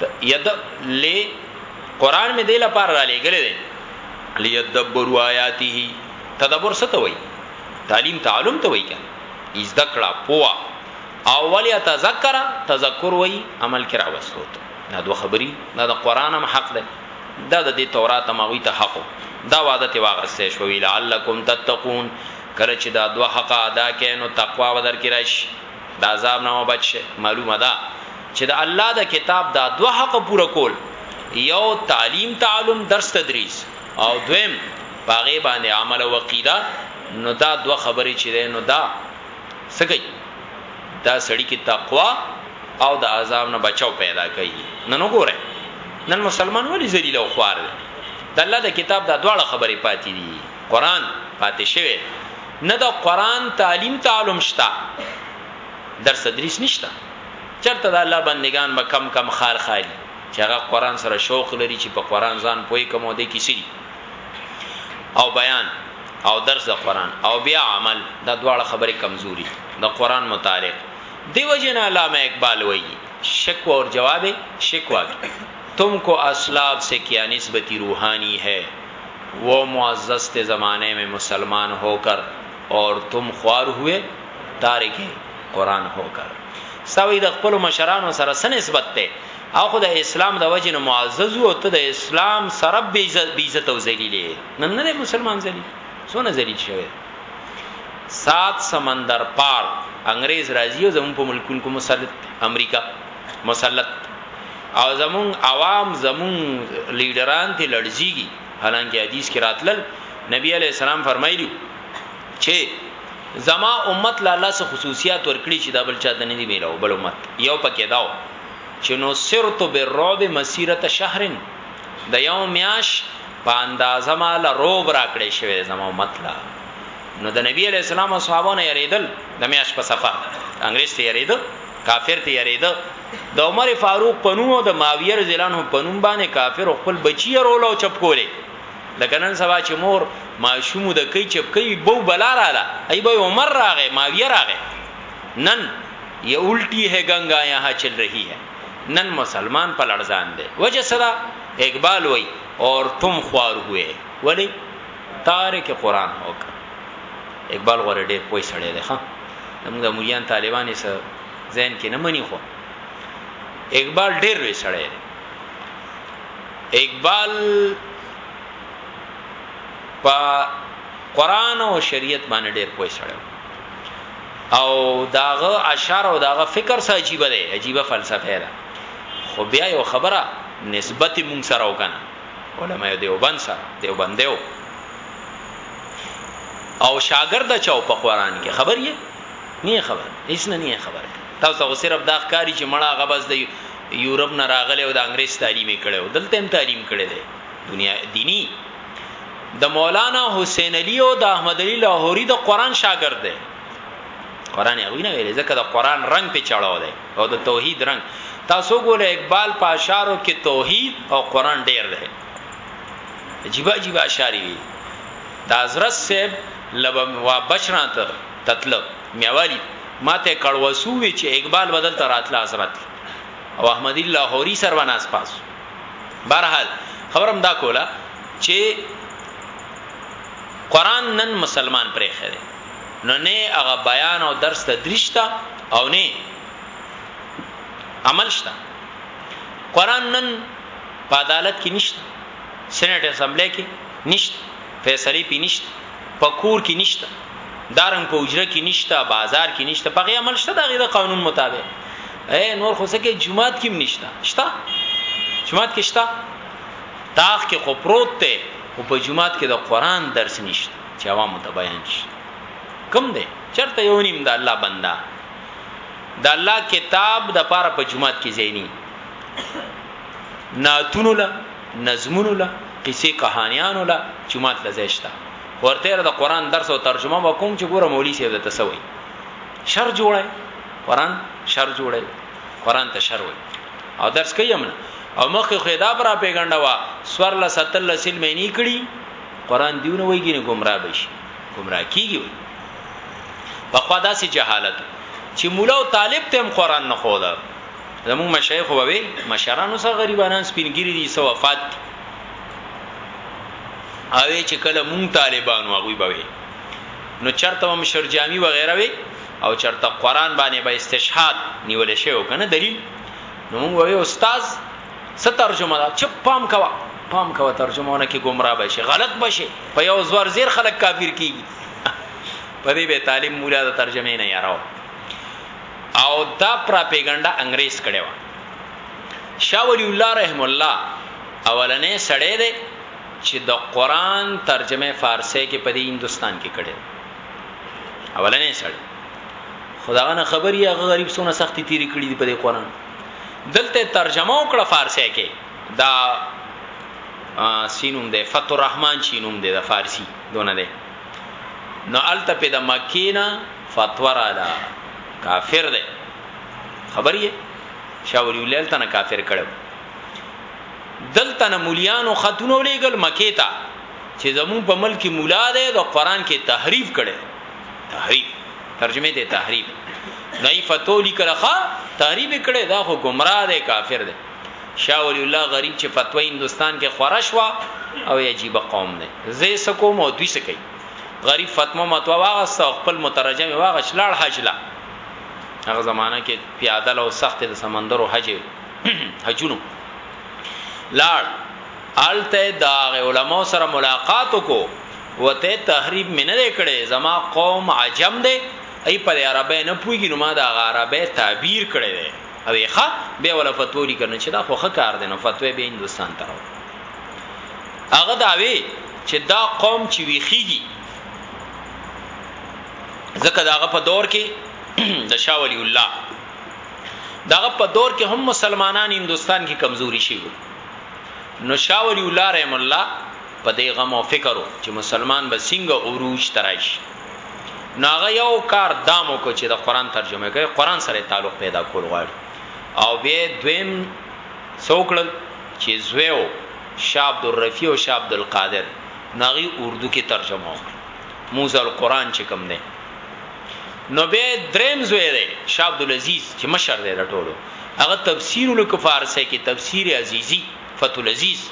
ته ید لی قران می دی لپاره را لېګلې دی لیدبروا آیاته تدبر څه ته وای تعلیم تعلم ته وای کنه از دکړه پوا اول یا تذکر تذکر وای عمل کرا وسلو ته دا دوه خبري دا د قران هم حق ده دا د دې تورات هم وی ته حق دا وعده ته واغسته شو وی لعلکم تتقون کله چې دا دوه حق ادا کینو تقوا ودر کې راشي د عذاب نه مو بچ شي معلومه ده چې د الله د کتاب دا دوه حق پوره کول یو تعلیم تعلم درس تدریس او دویم باغې باندې عمل او عقیده نو دا دوه خبرې چې ده نو دا سګي دا سړی کې تقوا او د عذاب نه بچاو پیدا کوي نن وګوره نن مسلمان ولی ذلیل او خوار دی د الله د کتاب دا دواړه خبرې پاتې دي قران پاتې شوی نه د قران تعلیم تعلم شته درس تدریس نشته چرته د الله بندگان به کم کم خال خالي چې هغه قران سره شوق لري چې په قران ځان پوي کوم د کیسې او بیان او درس د قران او بیا عمل دا دواړه خبره کمزوري د قران متعلق دیو جن علامه اقبال وایي شکوه اور جواب شکوه تم کو اسلاب سے کیا نسبتی روحانی ہے وو معزز ته زمانه مې مسلمان هو کر اور تم خوار هوې تارک قران هو کر ستا وې د خپل مشرانو سره سن نسبت ته او خو د اسلام د وجې نه معزز او ته د اسلام سره بی عزت بی عزت او ذلیلې نن نه مسلمان ذلیل سونه ذلیل شوی سات سمندر پار انګريز راځي او زمون په ملکونو کو مسلط امریکا مسلط او زمون عوام زمون لیډران ته لړزیږي حالانکه حدیث کې راتلل نبی علی السلام فرمایلی چې زما امت لا الله سه خصوصیات ورکړي چې دا بل چا د نه دی میلاو بل امت یو پکې داو چې نو سرت بالرعب مسیرت شهرن د یو میاش په اندازه مال روب راکړې شوی زما امت لا نو د نبی علی السلام او صحابانو یریدل د میاش په سفر انګريز ته یریدل کافر ته یریده د عمر فاروق په نوم او د معاویه رضی الله عنه په نوم باندې کافر خپل بچی رول او چپ کولې لکه نن سبا چې مور ماشوم د کوي چپ کوي بو بلا رااله ای به عمر راغې معاویه راغې نن یا الټی ہے گنگا یہاں چل رہی ہے نن مسلمان په لړزان دی وجه صدا اقبال وای اور تم خوار ہوئے ولی تارک قران وک اقبال غره ډیر پوي سړی دی ها زموږ د مولیان طالبان یې څه ذهن کې نه مني خو اقبال ډیر وی سړی دی اقبال په قران او شریعت باندې ډیر پوه سړی او داغه اشعار او داغه فکر سره عجیب دی عجیب فلسفه ده خو بیا یو خبره نسبت مونږ سره وکنه علماء دیوبند سره دیوبندیو او شاګرد چاو په قران کې خبر یې نه خبر هیڅ نه نه خبر تاسو خو صرف دا ښکاری چې مړه غبس دی یورپ نه راغله او د انګریز تعلیمي کړو دلته هم تعلیم کړي دي دنیا دینی د مولانا حسین علی او د احمد علی لاهوری د قران شاګرد دی قران هغه نه ویل ځکه د قران رنگ په چړاو دی او د توحید رنګ تاسو ګوره اقبال په اشعارو کې توحید او قران ډیر دی عجیب عجیب اشعاری وی د حضرت صاحب لبم وا بچنا ته تطلب میوالی ماته کړوسو وی چې اقبال بدل تر اتل حضرت او احمد الله هوري سر وناس پاس برحال خبرم دا کوله چې قران نن مسلمان پرې خره نو نه هغه بیان او درس تدریس شته او نه عمل شته قران نن په عدالت کې نشته سېنات اسمبلی کې نشته فیصله پی نشته پکور کې نشته دارنګ په اجره کې نشته بازار کې نشته په غي عمل شته دغه قانون مطابق اے نور خو سکه جمعات کې نشته شته جمعات کې شته تاخ کې خو پروت ته او په جمعات کې د قران درس نشته چې عوامو ته بیان شي کم دی چرته یو نیم د الله بندا د الله کتاب د پاره په جمعات کې زینی ناتونو لا نظمونو لا قصې کہانیانو لا جمعات لزیشتا ورته د قران درس او ترجمه وکوم چې ګوره مولوی صاحب د تسوي شر جوړه قران شر جوړه قران ته شر وي او درس کوي امن او مخه خدا پر پیغنده وا سور لا ستل سل مې نه کړی قران دیونه وایي ګینه گمراه بشي گمراه کیږي په خوا داسې جهالت چې مولا او طالب ته هم قران نه خو دا زموږ مشایخ ووي مشرانو سره غریبانان سپینګری دي سو وفات دي اوی چې کله مونږ طالبانو هغه به وي نو چرته هم شرجامي وغیرہ وي او چرته قران باندې به با استشهاد نیول شي او کنه دلیل نو مونږ وایو استاد څه ترجمه ده چپ پام کوه پام کوه ترجمهونه کې گمراه بشي غلط بشي په یو زور زیر خلک کافر کیږي په دې به تعلیم مولا د ترجمه نه یاراو او دا پراپیګنډا انګريز کړي و شاه ولی الله رحم الله اولنې سړې ده چې د قران ترجمه فارسی کې په دې هندستان کې کړي اولنې سړې خداغه خبري هغه غریب سونه سختي تیری کړی په دې قران دلته ترجمه وکړه فارسی کې دا سینوم ده فتح الرحمن شینوم ده د فارسی دونه ده نو الته په د مکینا فتوا را ده کافر ده خبرې شاولی ولل تنه کافر کړو دلته نه مولیانو خاتون ولېګل مکیتا چې زمون په ملک مولا ده د قران کې تحریف کړي تحریف ترجمه دې تحریف نه فتو لیکل ښا تحریف کړي دا خو گمراه دی کافر دی شاه ولی الله غریب چې فتوا هندستان کې خورش وا او عجیب قوم دی زه سکو مو دوی سکی غریب فتوا متوا واغسته خپل مترجم واغ شلاړ حجلا هغه زمانہ کې پیاده لو سخت د سمندرو حج حجونو لاړ آلته دا علماء سره ملاقات کو وته تحریف مې نه دی کړی زما قوم عجم دی ای پر عربی نه پویږي نو ما دا عربی تعبیر کړی دی او ښه به ولا فتوا لیکنه چې دا خو ښه کار دی نو فتوا به هندستان ته راو هغه دا وی چې دا قوم چې ویخیږي ځکه داغه په دور کې د شاه ولی الله داغه په دور کې هم مسلمانان هندستان کې کمزوري شي نو شاه ولی الله رحم الله په دې غم او فکر و چې مسلمان به څنګه عروج ته راشي، نو هغه یو کار دام وکړ چې د قرآن ترجمه کوي، قرآن سره یې تعلق پیدا کول غواړي او بیا یې دویم څه وکړل چې زوی و شاه عبدالرفیع او شاه عبدالقادر، نو هغه یې اردو کې ترجمه وکړه، موضع القرآن چې کوم دی، نو بیا یې دریم زوی دی شاه عبدالعزیز چې مشر دی د ټولو، هغه تفسیر ولیکه فارسۍ کې، تفسیر عزیزي. فتو العزیز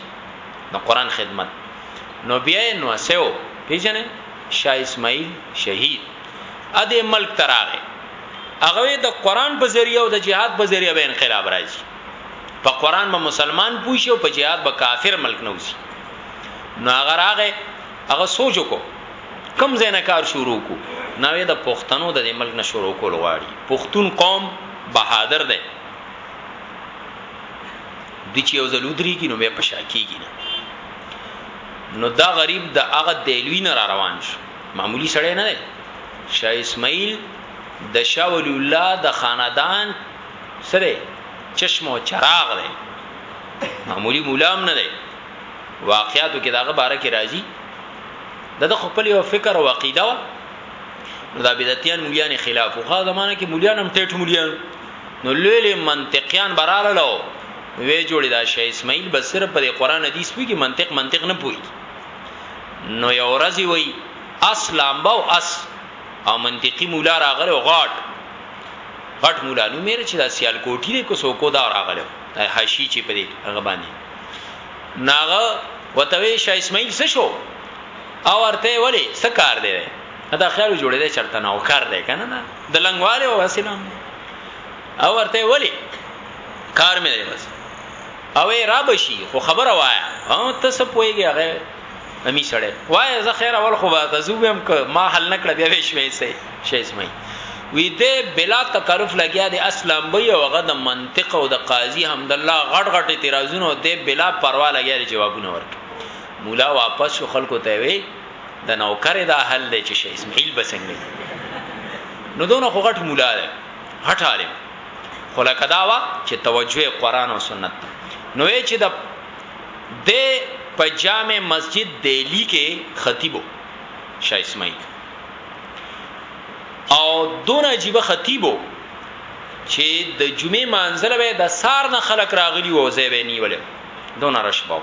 د قران خدمت نو بیا نو سیو پیژنې شاه اسماعیل شهید ا دې ملک تراغه هغه د قران په ذریعہ او د جهاد په ذریعہ به انقلاب راځي په قران به مسلمان پوي شي او په جهاد به کافر ملک نه وسی نو هغه راغه هغه سوچ کو کم زینه کار شروع کو نو د پښتنو د ملک نه شروع کول غواړي پښتون قوم بهادر دی دوی چې یو ځل ودرېږي نو بیا په شا کېږي نه نو دا غریب د هغه دیلوی نه را روان شو معمولی سړی نه دی شاه اسماعیل د شاه ولی الله د خاندان سره چشم او چراغ دی معمولی مولام نه دی واقعاتو کې داغه باره کې راځي دغه خپل یو فکر او عقیده و نو دا بدعتيان مليان خلاف خو زمانه کې مليان هم ټیټ مليان نو لوی لوی منطقيان براللو وی جوړی دا شیخ اسماعیل بس صرف پر قران حدیث پوی کی منطق منطق نه پوی نو یو ورځی وی اس لامبا او اس او منطقي مولا راغله او غاټ غټ مولا نو مېره چې دا سیال کوټی دی کو سو کو دا راغله حاشی چې پرې هغه باندې ناغه وتوی شیخ اسماعیل څه شو او ارته ولی څه کار دی دا خیال جوړې دی چرته نو کار دی کنه نه د لنګواله او حسینم او ورته ولی کار مې دی بس او را بشي خو خبره وایا او ته څه پويږي هغه امی سړی وای زه خیر اول خو به زوبم ک ما حل نکړه بیا ویش مې سي شي اسمي وی دې بلا تکلف لګیا دی اسلام به او غد منطق او د قاضي حمد الله غټ غټ اعتراضونه دې بلا پروا لګیا دی جوابونه ورک مولا واپس خلکو ته وی د نوکر دا حل دی چې شیخ اسماعیل بسنګ نو دونه خو غټ مولا دی غټ عالم خو لکه دا وا چې توجه قرآن او سنت ته نو یې چې د د په جامع مسجد دیلی کې خطیبو شاه اسماعیل او دون عجیب خطیبو چې د جمعې مانځل به د سار نه خلک راغلی وو زه به نیولم دون رشباو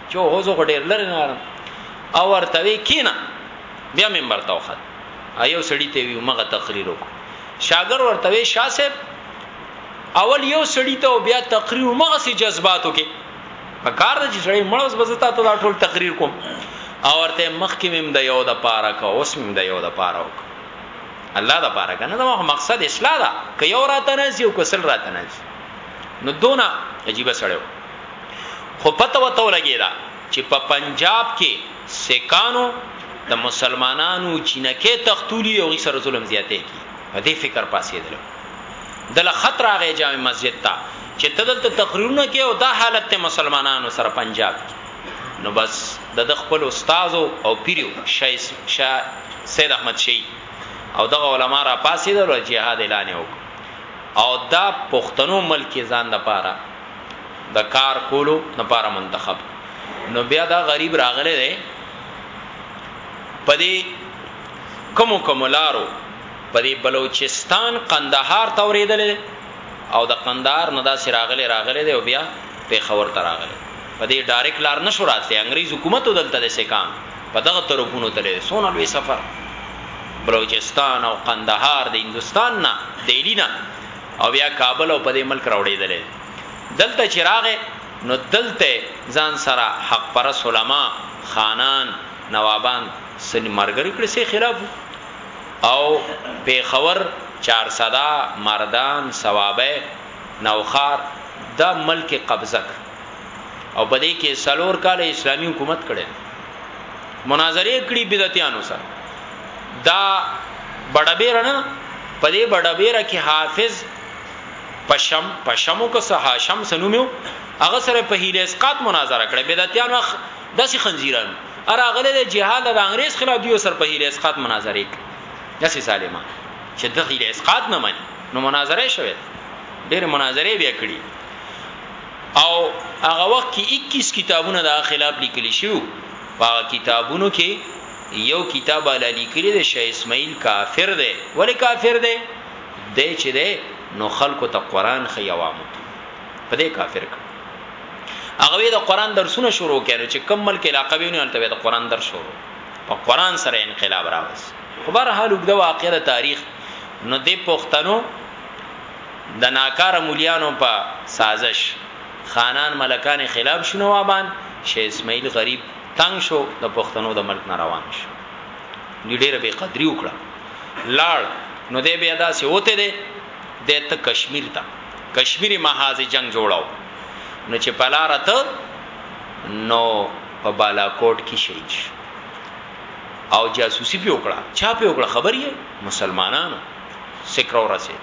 چې هو زه ډېر لري نه لرم او ورته وی کینا بیا منبر ته وخت ایو سړی ته وی مغه تقریر وکړو شاګر ورته وی شاه صاحب اول یو سړی ته بیا تقریر مغه سي جذباتو کې په کار د سړی مړوس بزتا ته دا ټول تقریر کوم او ورته مخ کې مم د یو د پاره کا اوس مم د یو د پاره وک الله د پاره کنه دا مقصد اصلاح ده که یو راته نه سی او کسل راته نه سی نو دونه عجیب سړیو خو پته ورته ولګېده چې په پنجاب کې سکانو د مسلمانانو جینکې تختولي او هغوی سره ظلم زیاتی کی په دې فکر پاسېدل د له خطر هغه جامع مسجد ته چې ته دلته تقریرونه کې او دا حالت ته مسلمانانو سره پنجاب کې نو بس د خپل استاد او پیرو شیس شاه سید احمد شي او دغه علما را پاسېدل او جهاد اعلان وکړ او دا پښتنو ملک ځان د پاره د کار کولو لپاره منتخب نو بیا دا غریب راغله ده پدې کوم کوم لارو پدې بلوچستان قندهار توریدل او د قندهار نه دا سراغله راغله ده او بیا په خبر تراغله پدې ډایرک لار نشو راتله انګريز حکومت دلته د سکام په دغه طرفونو تلې سونه لوی سفر بلوچستان او قندهار د هندستان نه دیلی نه او بیا کابل او په دې ملک راوړېدلې دلته چې راغې نو دلته ځان سره حق پرس علما خانان نوابان سن مرګري کړې سي خلاف او پیښور چارسدا مردان ثوابه نوخار دا ملک قبضه کړ او په دې کې سلور کال اسلامی حکومت کړي مناظره کړي بدعتانو سره دا بڑبیر نه په دې بڑبیر کې حافظ پشم پشمو که سه هاشم سنومیو هغه سره په هیله اسقات مناظره کړي بدعتانو اخ داسې خنزیرانو ار هغه د جهاد د انګريز خلاف دیو سر په هیله اسقات مناظره کړي داسې ظالما چې د هیله اسقات نه مانی نو مناظره شوه ډېر مناظره بیا کړي او هغه وخت کې 21 کتابونه د خلاف لیکل شو په کتابونو کې یو کتاب علی لیکلی دی شیخ اسماعیل کافر دی ولی کافر دی دی چې دی نو خلکو ته قران خي عوامو په دې کافر کړ هغه د قران درسونه شروع کړي چې کم ملک علاقه ویني البته د قران درس شروع په قران سره انقلاب راوست خبر حال وګړه واقعي تاریخ نو د پښتنو د ناکاره ملیانو په سازش خانان ملکان خلاف شو نوابان شیخ اسماعیل غریب تنګ شو د پښتنو د ملک نه روان شو دوی ډیره بی قدری وکړه لاړ نو دی بیا دا سی وته دی د ته کشمیر ته کشمیری محاذ جنگ جوړاو نو چې پلار ته نو په بالاکوټ کې شهید شو او جاسوسي په وکړه چا په وکړه خبرې مسلمانانو سکره ورسېد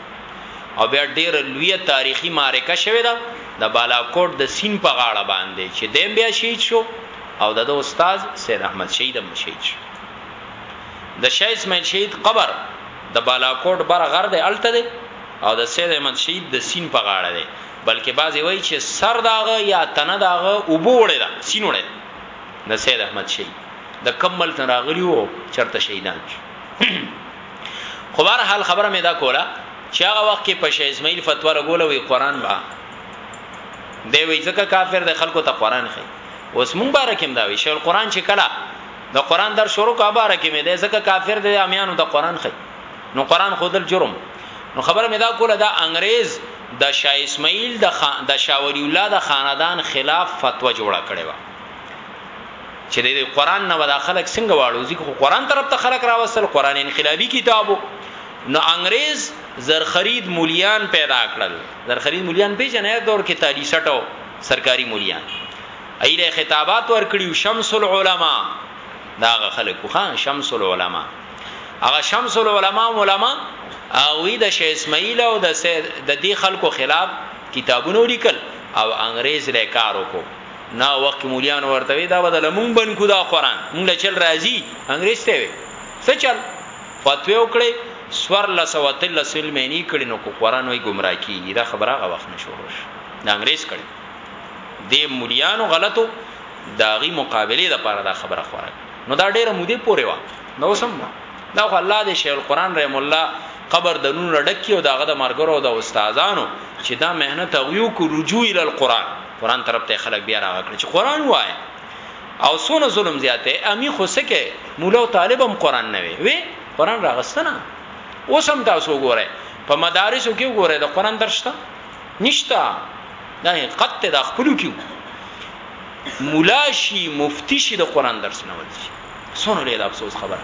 او بیا ډېره لویه تاریخي معرکه شوې ده د بالاکوټ د سیند په غاړه باندې چې دی هم بیا شهید شو او د ده استاد سید احمد شهید هم شهید شو. د شاه اسماعیل شهید قبر د بالاکوټ بر غر دی هلته دی او د سید احمد شهید د سیند په غاړه دی بلکې بعضې وایي چې سر د هغه یا تنه د هغه اوبو وړې ده سیند وړې ده د سید احمد شهید د کم ملک نه راغلی وو چرته شهیدان شو خو بهر حال خبره مې دا کوله چې هغه وخت کې په شیخ اسماعیل فتوا لګوله وی قران با دی وی ځکه کافر د خلکو ته قران خي اوس مونږ بارکم دا وی شیخ قران چې کلا د قران در شروع کا بارکه مې دی ځکه کافر دی امیانو د قران خي نو قران خودل جرم نو خبره مې دا کوله دا انګريز د شاه اسماعیل د خان د شاولی الله د خاندان خلاف فتوا جوړه کړې و چې د قران نه ودا خلک څنګه واړو ځکه خو قران طرف ته خلک راوستل قران انقلابي کتابو نو انګريز زرخرید مولیان پیدا کړل زرخرید مولیان په جنایت دور کې تالی سټو سرکاري مولیان ایله خطابات ورکړیو شمس العلماء داغه خلکو خان شمس العلماء هغه شمس العلماء علماء او د شیخ اسماعیل او د د دې خلکو خلاف کتابونه ولیکل او انګريز له کار وکړو نا وخت مولیان ورته وی دا بدل مونږ بن کو دا قران مونږ چل راضی انګريز ته وی څه چل فتوی وکړي سور لسوتل لسل مې نه کړي نو کو قران وی گمراه کی دا خبره غ وخت نشوروش دا انګريز کړي دی مولیانو غلطو داغي مقابله د پاره دا خبره خوره نو دا ډیره مودې پورې و نو سم دا خو الله دې شیخ القران رحم الله قبر د نور ډکی او داغه د مرګرو د استادانو چې دا مهنت غيو کو رجوع ال القران قران طرف ته خلک بیا راغ کړ چې قران وای او سونه ظلم زیاته امی خو سکه مولا او طالبم قران نه وی وی قران راغستنه اوس هم تاسو ګوره په مدارسو کې ګوره د قران درشته نشتا دا حقیقت ته د خپل کیو مولا شي مفتی شي د قران درس نه ولسی سونه له افسوس خبره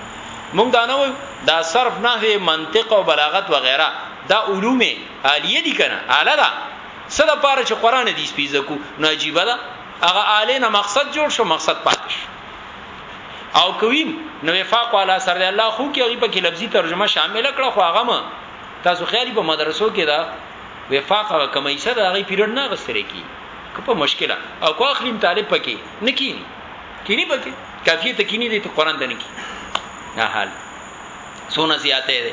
مونږ دا نه وای دا صرف نه منطق او بلاغت وغیرہ دا علوم عالیه دي کنه اعلی ده څه د پاره چې قران حدیث پیځه کو نو عجیب ده هغه اعلی نه مقصد جوړ شو مقصد پاتې شو او کویم نو وفاق والا سره الله خو کې هغه په لفظي ترجمه شامل کړه خو هغه ما تاسو خیالي په مدرسو کې دا وفاق هغه کمای سره هغه پیریډ نه غسرې کی که په مشکله او کو اخلیم طالب پکې نه کینی کینی پکې کافی ته کینی دې ته قران ته نه کی نه حال سونه زیاته ده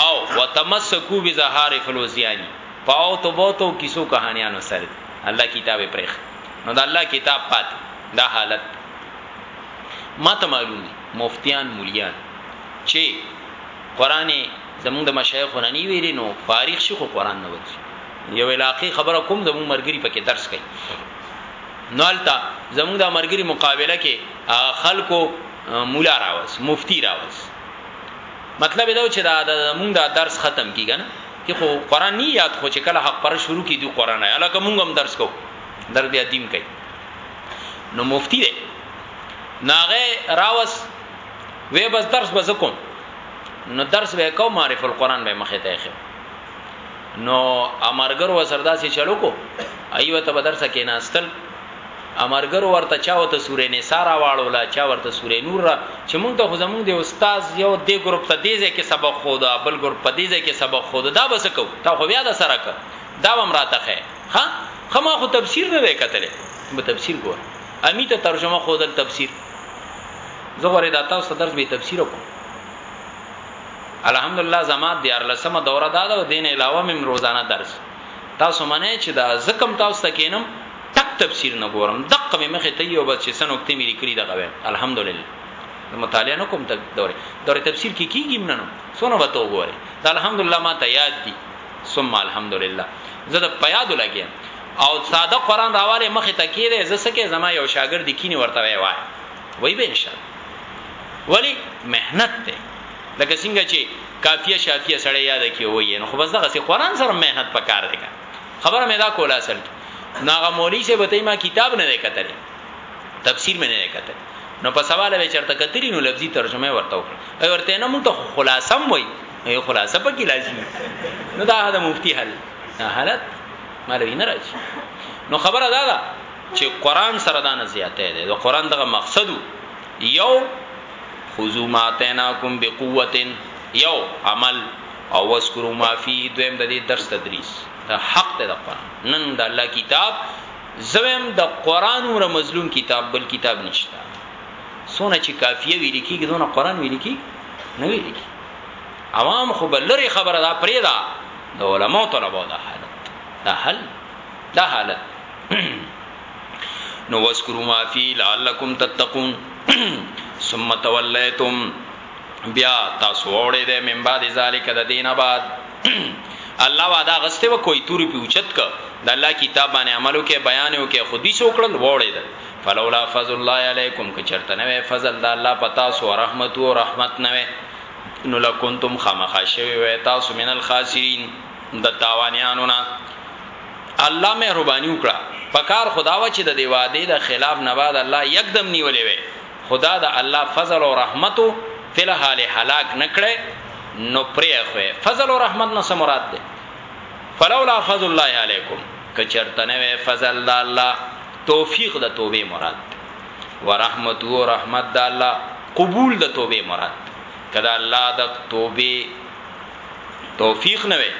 او وتمسکو بزهارف الوزیانی په او تو بو تو کیسو کهانیانو سره دی الله کتاب پریخ نو د الله کتاب پاتې دا حالت ماته معلوم دي مفتیان مولیان چې قران زمونږ د مشایخ نه نی ویری نو فارغ شي خو قران نه وځي یو علاقې خبره کوم زمونږ مرګري پکې درس کوي نوالتا زمونږ د مرګري مقابله کې خلکو مولا راوس مفتی راوس مطلب دا چې دا د مونږ دا درس ختم کیږي نه کې خو قران نه یاد خو چې کله حق پر شروع کی دی قران نه الکه مونږ هم درس کو در بیا دیم کوي نو مفتی دی ناغه راوس وې بس درس بز کوم نو درس به کو معرف القرآن به مخه ته خو نو امرګر و سرداسي چلو کو ایوه ته درس کې ناستل امرګرو ورته چا ورته سوره نساء راواړوله چا ورته سوره نور را چې مونږ ته خو زمونږ د استاد یو دې ګروپ ته دې ځای کې سبق ښوده بل ګروپ په دې ځای کې سبق ښوده دا به څه کوو تا خو بیا د سره کړ دا به هم راته ښه ها خو ما خو تفسیر نه دی کتلی به تفسیر ګور امی ته ترجمه ښودل تفسیر زه غواړم دا تاسو درس به تفسیر وکړم الحمدلله زما دیارلسمه دوره دا ده او دین علاوه مې روزانه درس تاسو منئ چې دا زکم تاسو ته کینم ټک تفسیر نه ګورم دقه مې مخې ته یو بس چې سنوکته مې لیکلي دغه ویم الحمدلله مطالعه نه کوم ته دوره دوره تفسیر کې کیږي نه نو سونه به تو غوري دا الحمدلله ما ته یاد دي ثم الحمدلله زه د پیاد لګیم او ساده قران راواله مخه تکیه ده زه سکه زما یو شاګرد کینی ورته وای وای به انشاء ولی مهنت ته لکه څنګه چې کافیه شافیه سړی یاد کی وایي نو خو بس دغه سي قران سره مهنت پکار دی خبره مې دا کوله اصل ناغه مولوی سے بتای ما کتاب نه کتلی تفسیر مې نه کتل نو په سوال به چرته کتلی نو لفظي ترجمه ورته وکړه ای ورته نه مونږ ته خلاصم وای ای خلاصه پکې لازمي نو دا هدا مفتی حل حالت مالوی نه راځي نو خبره دا ده چې قران سره دا نه زیاته ده د قران دغه مقصدو یو خذو ما اتیناکم بقوت یو عمل او وذکروا ما فيه دویم د دې درس تدریس دا حق ته د قران نن د الله کتاب زویم د قران ور مظلوم کتاب بل کتاب نشته سونه چې کافیه ویل کیږي دونه قران ویل کی نه ویل کی عوام خو بلری خبره دا پریدا د علماو طلبو دا حالت دا حل دا حالت نو وذکروا ما فی لعلکم تتقون ثم تولیتم بیا تاسو وړې ده من بعد ذالک د دینه بعد الله وعده غسته و کوئی توري پیوچت ک د الله کتاب باندې عملو کې بیانو کې خودي سو کړل وړې ده فلولا فضل الله علیکم ک چرته نه فضل د الله پتا سو رحمت او رحمت نه نو لکنتم خامخا شوی و تاسو من الخاسرین د تاوانیانو نه الله مهرباني وکړه پکار خدا و چې د دی وعده د خلاف نه بعد الله یکدم نیولې وي خدا د الله فضل او رحمت فل حال هلاک نکړي نو پرې خو فضل او رحمت نه سمرات دي فلولا فضل الله علیکم کچرته نه وي فضل د الله توفیق د توبې مراد ورحمت او رحمت د الله قبول د توبې مراد کدا الله د توبې توفیق نه وي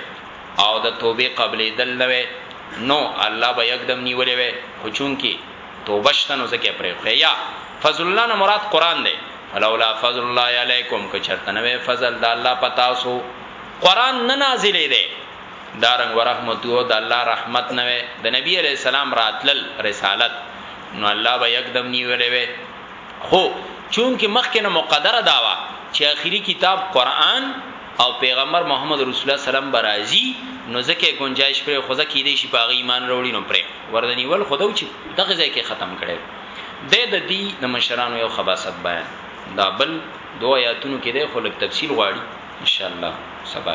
او د توبې قبلې دل نه وي نو الله به یکدم نیولې وي خو چون کې توبه شته نو ځکه پرې خو یا فضل الله نه مراد قران دی فلولا فضل الله علیکم که چرته نه وي فضل د الله پتا سو قران نه نازلې دی دارنګ ورحمت او د الله رحمت نه وي د نبی علی السلام راتلل رسالت نو الله به یکدم نیولې وي خو چونکه مخکې نه مقدره دا وه چې اخري کتاب قرآن او پېغمبر محمد رسول الله سلام به راځي نو ځکه یې ګنجایش پرې خوځه کېدی شي په هغه ایمان راوړي نو پرې وردنیول خو دو چې دغه ځای کې ختم کړی دی د دې د مشرانو یو خباست بیان دا بل دوه آیاتونو کې دی خو لږ تفصیل غواړي ان شاء الله سبا